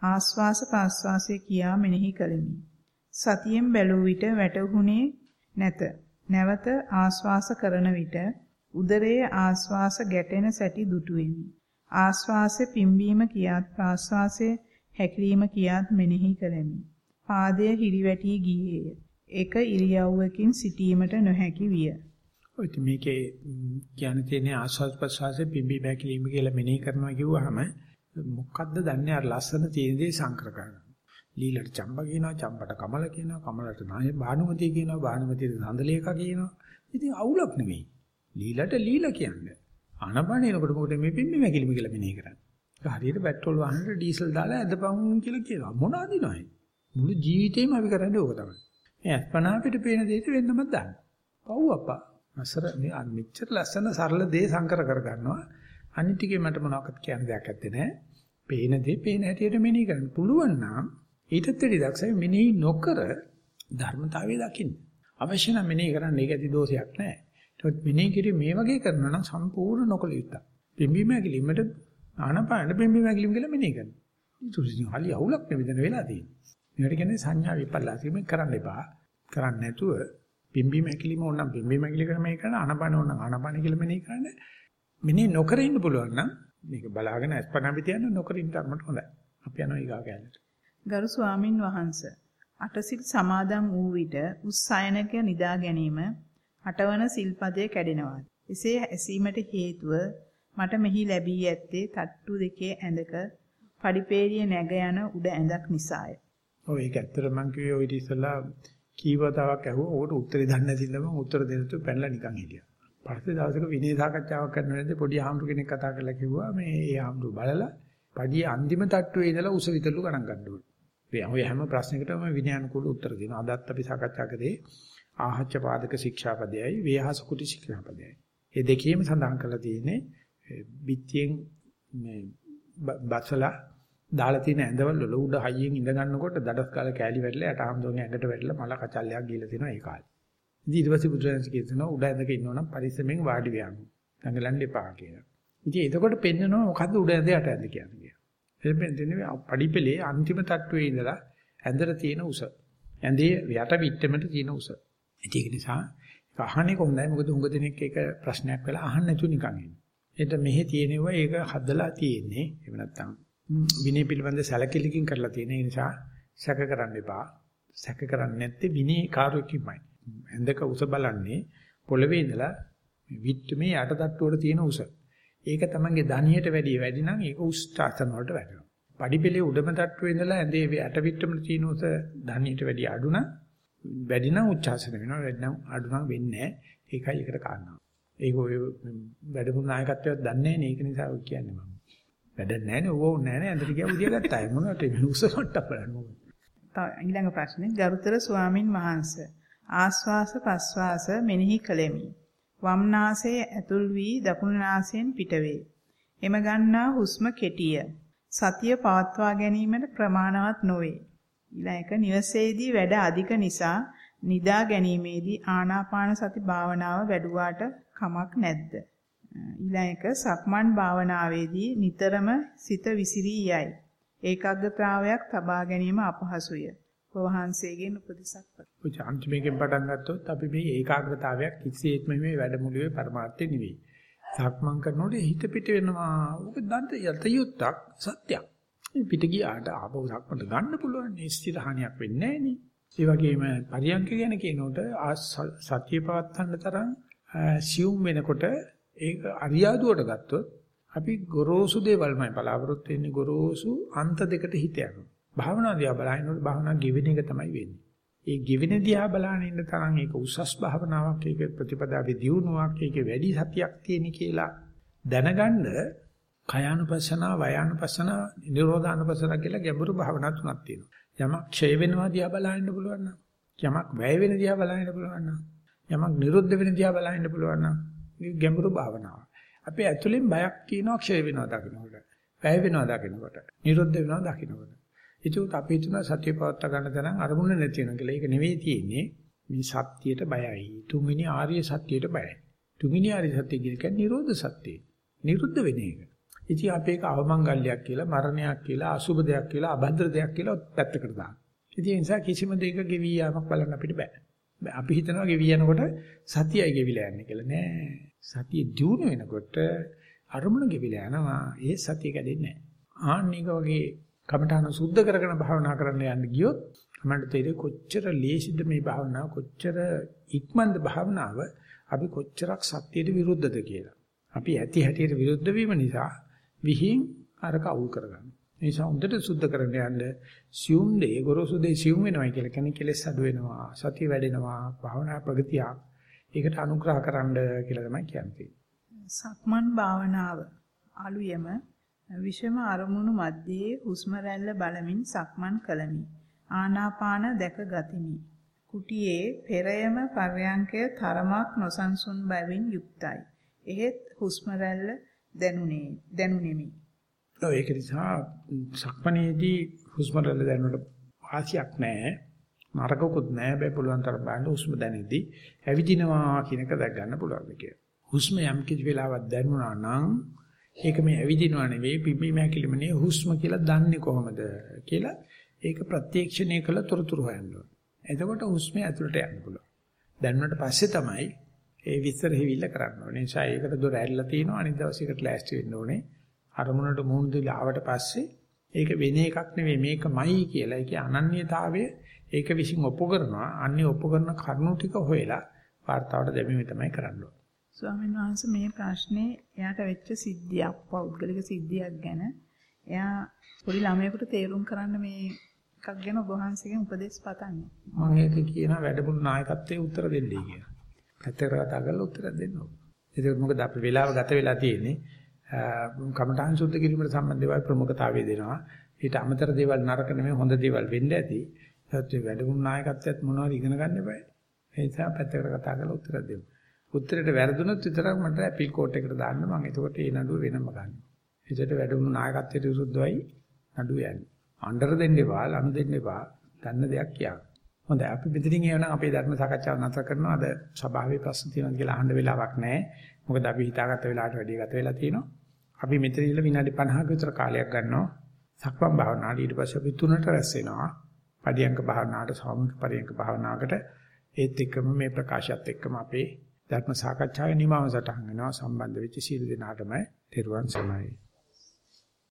S2: ආස්වාස ප්‍රාස්වාසය කියා මෙනෙහි කළෙමි. සතියෙන් බැලූ විට වැටහුනේ නැත. නැවත ආස්වාස කරන විට උදරයේ ආස්වාස ගැටෙන සැටි දුටුවෙමි. ආස්වාසය පිම්බීම කියාත් ප්‍රාස්වාසය හැකිලිම කියාත් මෙනෙහි කළෙමි. පාදය හිරිවැටි ගියේය. එක ඉරියව්වකින් සිටීමට නොහැකි විය.
S1: ඔය මේකේ කියන තියෙන ආස්වාද ප්‍රසවාසයේ පිම්බි බැකිලිම කියලා මෙනෙහි කරනවා කිව්වහම මොකද්ද දන්නේ අර ලස්සන තියෙන දේ සංකර කරනවා. ලීලට චම්බ කියනවා, චම්බට කමල කියනවා, කමලට නාය බානුමති කියනවා, බානුමතිට සඳලේක කියනවා. ඉතින් අවුලක් නෙවෙයි. ලීලට ලීල කියන්නේ. ආනපනිනකොට මොකද මේ පිම්බි බැකිලිම කියලා මෙනෙහි කරන්නේ. ඒක හරියට පෙට්‍රෝල් වාහනේට ඩීසල් දාලා ඇදපන් කියලා කියනවා. මොනවද නෝයි? මුළු ජීවිතේම අපි කරන්නේ ඕක තමයි. මේ අස්පනා පිට පේන දෙයට වෙන්නම දාන්න. පව් අප්පා. අසර මේ මෙච්චර ලස්සන සරල දේ සංකර කරගන්නවා. අනිත් ටිකේ මට මොනවක්වත් කියන්න දෙයක් නැත්තේ නෑ. පේන දේ පේන හැටියට මෙනෙහි කරන්න පුළුවන් නම් ඊටත් වැඩි දක්ෂයි මෙනෙහි නොකර ධර්මතාවය දකින්න. අවශ්‍ය නම් මෙනෙහි කරන්න ඒක ඇති දෝෂයක් නෑ. ඒත් මෙනෙහි කිරි මේ වගේ කරනවා නම් සම්පූර්ණ නොකල යුතුයි. පිම්බීම ඇකිලිමට ආනපාන පිම්බීම ඇකිලිම කියලා මෙනෙහි කරනවා. ඊට හරි අවුලක් නෙවෙයි වෙලා තියෙන්නේ. මේකට කියන්නේ සංඥා විපල්ලාසෙම කරන්න එපා. කරන්නේ නැතුව පිම්බීම හැකිලිම ඕනනම් පිම්බීම හැකිලි කරන මේ කරන ආනපන ඕනනම් ආනපන කියලා මෙනෙහි කරන්න මෙනෙහි නොකර ඉන්න පුළුවන් නම් මේක බලාගෙන අස්පනා පිටියන්න නොකර ඉන්න තරමට හොඳයි. අපි යනවා ඊගා කැලේට.
S2: ගරු ස්වාමින් වහන්සේ අටසිල් සමාදන් වූ විට උස්සයනක නිදා ගැනීම අටවන සිල්පදයේ කැඩෙනවා. එසේ ඇසීමට හේතුව මට මෙහි ලැබී ඇත්තේ තට්ටු දෙකේ ඇඳක පඩිපේරිය නැග යන උඩ ඇඳක් නිසාය.
S1: ඔව් ඒක ඇත්තට මම කිව්වේ ඔය ඉතිසලා කීවතාවක් ඇහුවා. ඕකට උත්තරේ දන්නේ නැතිනම් මම උත්තර දෙන්නතු පැනලා නිකන් හිටියා. පස්සේ දවසක විනය සාකච්ඡාවක් කරන වෙලාවේදී පොඩි ආම්රු කෙනෙක් කතා කරලා කිව්වා මේ ඒ ආම්රු බලලා පඩිය අන්තිම තට්ටුවේ ඉඳලා උස විතලු ගණන් ගන්න ඕනේ. මේ ඔය හැම ප්‍රශ්නයකටම විනයානුකූල උත්තර දෙනවා. අදත් අපි සාකච්ඡා කරේ ආහච්ච පාදක ශික්ෂාපදයයි වේහස කුටි ශික්ෂාපදයයි. මේ දෙකේම සඳහන් කරලා තියෙන්නේ බිත්තියෙන් මේ බසලා දාලා තියෙන ඇඳවල වල උඩ හයියෙන් ඉඳ ගන්නකොට දඩස් කාල කෑලි වැටලා යට ආම්දෝගේ ඇඟට වැටලා මල කචල්ලයක් ගිහලා තිනවා ඒ කාලේ. ඉතින් ඊට පස්සේ බුදුරජාණන් කියනවා උඩ ඇඳක ඉන්නවනම් පරිස්සමෙන් වාඩි වෙන්න. දඟලන්න එපා කියලා. ඉතින් එතකොට පෙන්නනවා මොකද්ද උඩ ඇඳ යට ඇඳ කියන්නේ. එතෙන් දෙන්නේ පඩිපෙලේ අන්තිම තට්ටුවේ ඉඳලා ඇඳට තියෙන උස. ඇඳේ යට පිටෙමට තියෙන උස. ඒක නිසා අහන්නේ කොහොමද? මොකද උඟ දෙනෙක් ඒක ප්‍රශ්නයක් වෙලා අහන්න නැතුව නිකන් ඉන්නේ. එතන මෙහි තියෙනවා ඒක හදලා තියෙන්නේ. එහෙම නැත්නම් විනය පිළිබඳ සැලකිලිකින් කරලා තියෙන නිසා සැක කරන්න එපා. සැක කරන්නේ නැත්තේ විනය කාර්යකින්මයි. ඇඳක උස බලන්නේ පොළවේ ඉඳලා විත්මේ යට තට්ටුවට තියෙන උස. ඒක තමන්ගේ ධනියට වැඩිය වැඩි නම් ඒක උස් තාසන වලට වැටෙනවා. පඩිපෙළේ උඩම තට්ටුවේ ඉඳලා ඇඳේ යට විත්මට තියෙන උස ධනියට වැඩිය අඩු නම් වැඩි නම් උච්චාසන වෙනවා වැඩි නම් අඩු නම් වෙන්නේ නැහැ. ඒකයි ඒකට කාරණා. ඒක ඔය වැඩමුළු නායකත්වයක් දන්නේ නැහැ නේ ඒක නිසා ඔය කියන්නේ මම. වැඩක් නැහැ නේ ඕව නැහැ නේ ඇඳට ගියා උදිය ගත්තා. මොනවට උස මට්ටක් බලන්න ඕන.
S2: ඊළඟ ප්‍රශ්නේ ගරුතර ස්වාමින් වහන්සේ ආස්වාස ප්‍රස්වාස මෙනෙහි කළෙමි. වම් නාසයේ ඇතුල් වී දකුණු නාසයෙන් පිටවේ. එම ගන්නා හුස්ම කෙටිය. සතිය පවත්වා ගැනීමට ප්‍රමාණවත් නොවේ. ඊළඟ නිවසේදී වැඩ අධික නිසා නිදා ගැනීමේදී ආනාපාන සති භාවනාව වැඩුවාට කමක් නැද්ද? ඊළඟ සක්මන් භාවනාවේදී නිතරම සිත විසිරී යයි. ඒකාග්‍රතාවයක් තබා ගැනීම අපහසුය. වහන්සේගෙන් උපදෙසක්
S1: ඔය අන්තිමේකින් පටන් ගත්තොත් අපි මේ ඒකාග්‍රතාවයක් කිසිසේත්ම මේ වැඩමුළුවේ પરමාර්ථය නෙවෙයි. සක්මන් කරනකොට හිත පිට වෙනවා. ඔක දන්ත යතයුත්තක් සත්‍යයක්. පිට ගියාට ආපහු සක්මන්ට ගන්න පුළුවන්. ස්ථිරහණියක් වෙන්නේ නැහැ ඒ වගේම පරියන්ක ගැන කියනකොට සතිය පවත්තන්න තරම් සියුම් වෙනකොට ඒක අරියාදුවට ගත්තොත් අපි ගොරෝසු දේවල්මයි බලාපොරොත්තු වෙන්නේ ගොරෝසු අන්ත දෙකට හිත යනවා. භාවනා දිහා බලනකොට භාවනා ගෙවෙන එක තමයි වෙන්නේ. ඒ ගෙවෙන දිහා බලන ඉන්න තරම් ඒක උසස් භාවනාවක් ඒක ප්‍රතිපදාවේ දියුණුවක් ඒක වැඩි සතියක් තියෙන කියලා දැනගන්න කයානුපස්සනා වයානුපස්සනා නිරෝධානුපස්සනා කියලා ගැඹුරු භාවනා තුනක් තියෙනවා. යමක් ක්ෂය වෙනවා දිහා බලන්න පුළුවන් නම් යමක් වැය වෙන දිහා බලන්න පුළුවන් නම් යමක් නිරුද්ධ වෙන දිහා බලන්න පුළුවන් නම් ගැඹුරු භාවනාවක්. අපි ඇතුලෙන් බයක් කියනවා ක්ෂය වෙනවා දකින්නකොට. වැය වෙනවා දකින්නකොට. නිරුද්ධ වෙනවා දකින්නකොට. ඒකත් අපි හිතන සතිය පවත්වා ගන්න තරම් අරමුණ නැති වෙනවා කියලා. ඒක නෙවෙයි තියෙන්නේ. මේ සත්‍යයට බයයි. තුන්වෙනි ආර්ය සත්‍යයට බයයි. තුන්වෙනි ආර්ය සත්‍ය කියන්නේ නිරෝධ සත්‍යය. නිරුද්ධ වෙන එක. ඉතින් අපි ඒක අවමංගල්‍යයක් කියලා, මරණයක් කියලා, අසුබ දෙයක් කියලා, අභද්‍ර දෙයක් කියලා පැත්තකට දානවා. ඉතින් ඒ නිසා කිසිම දෙයක ගෙවි යාමක් බලන්න අපිට බෑ. අපි හිතනවා ගෙවි යනකොට සතියයි ගෙවිලා යන්නේ කියලා. නෑ. සතිය දියුණු වෙනකොට අරමුණ ගෙවිලා යනවා. ඒ සතිය කැඩෙන්නේ නෑ. ආන්නේක වගේ කමඨාන සුද්ධ කරගෙන භාවනා කරන්න යන්න ගියොත් මට තේරෙයි කොච්චර ලේසිද මේ භාවනාව කොච්චර ඉක්මනද භාවනාව අපි කොච්චරක් සත්‍යයට විරුද්ධද කියලා. අපි ඇති හැටියට විරුද්ධ වීම නිසා විහිං අරක අවුල් කරගන්න. ඒ නිසා හොඳට සුද්ධ කරගෙන යන්න සියුම් දේ ගොරෝසු දේ සියුම් වෙනවා කියලා කියන්නේ කෙලෙස් අඩු වෙනවා සතිය වැඩෙනවා භාවනා ප්‍රගතියක්. ඒකට අනුග්‍රහ කරන්න කියලා තමයි කියන්නේ.
S2: සක්මන් භාවනාව අලුයම විෂම අරමුණු මැද්දේ හුස්ම බලමින් සක්මන් කළමි. ආනාපාන දැක ගතිමි. කුටියේ පෙරයම පර්යංකය තරමක් නොසන්සුන් බැවින් යුක්තයි. එහෙත් හුස්ම රැල්ල දැනුනේ දැනුනේමි.
S1: ඒක නිසා සක්මණේදී හුස්ම රැල්ල දැනුනට වාසියක් නැහැ. නරකකුත් නැහැ. හැබැයි පුළුවන් තරම් බලන්න හුස්ම දැනෙද්දී ඇවිදිනවා කියන එක දැක් ගන්න පුළුවන් කියලා. හුස්ම යම් කිසි වෙලාවක් දැනුණා නම් ඒක මේ ඇවිදිනව නෙවෙයි පිම්බීම හැකිලිමනේ හුස්ම කියලා දන්නේ කොහොමද කියලා ඒක ප්‍රත්‍යක්ෂණය කළ තොරතුරු හොයන්න ඕනේ. එතකොට හුස්මේ ඇතුළට යන්න පුළුවන්. දැනුණට පස්සේ තමයි ඒ විස්තර හිවිල්ල කරන්න ඕනේ. නිසා ඒකට දොර ඇරලා තිනවා අනිත් දවසේකට ලෑස්ති වෙන්න ඕනේ. අරමුණට මුහුණ දීලා ආවට පස්සේ ඒක වෙන එකක් නෙවෙයි මේකමයි කියලා. ඒකේ අනන්‍යතාවය ඒක විසින් ඔප්පු කරනවා. අන්නේ ඔප්පු කරන කරුණු ටික හොයලා වார்த்தාවට දැමීම තමයි කරන්න ඕනේ.
S2: ස්වාමීන් වහන්සේ මේ ප්‍රශ්නේ එයාට වෙච්ච සිද්ධියක් පෞද්ගලික සිද්ධියක් ගැන එයා පොඩි ළමයෙකුට තේරුම් කරන්න මේ එකක් ගැන ඔබ වහන්සේගෙන් උපදෙස් පතන්නේ.
S1: මම ඒක කියන වැඩමුළු නායකත්වයේ උත්තර දෙන්නේ කියලා. පැත්තකට කතා කරලා උත්තර දෙන්න ඕනේ. ඒක මොකද අපි වෙලාව ගත වෙලා තියෙන්නේ. කමඨාන් සුද්ධ කිරීමට සම්බන්ධව ප්‍රමුඛතාවය දෙනවා. ඊට අමතර දේවල් නරක නෙමෙයි හොඳ දේවල් වෙන්න ඇති. ඒත් වැඩමුළු නායකත්වයත් මොනවද ඉගෙන ගන්න බෑ. ඒ නිසා පැත්තකට කතා කරලා උත්තර දෙන්න. උත්තරයට වැරදුනොත් විතරක් මට ඇපිල් කෝට් එකට දාන්න මම එතකොට ඒ නඩුව වෙනම ගන්නවා. හිතට වැඩුණු නායකත්වයට විරුද්ධවයි නඩුව යන්නේ. අnder දෙන්න එපා, ලනු දෙන්න එපා. ගන්න දෙයක් කියන්න. හොඳයි අපි මෙතනින් එවනම් අපේ ධර්ම සාකච්ඡාව නතර කරනවා. අද සභාවේ ප්‍රශ්න තියෙනවා කියලා අහන්න වෙලාවක් නැහැ. මොකද අපි හිතාගත්ත වෙලාවට වැඩි ගත වෙලා තියෙනවා. අපි මෙතන ඉන්න විනාඩි 50ක විතර කාලයක් ගන්නවා. සක්මන් භාවනාවට ඊට පස්සේ අපි තුනට රැස් වෙනවා. පරියංක භාවනාවට සාමූහික පරියංක භාවනාවකට ඒත් එක්කම මේ ප්‍රකාශයත් එක්කම අපේ ධර්ම සාකච්ඡාවේ නිමාව සටහන් වෙනවා. සම්බන්ධ වෙච්ච සීල දෙනාටම තෙරුවන් සරණයි.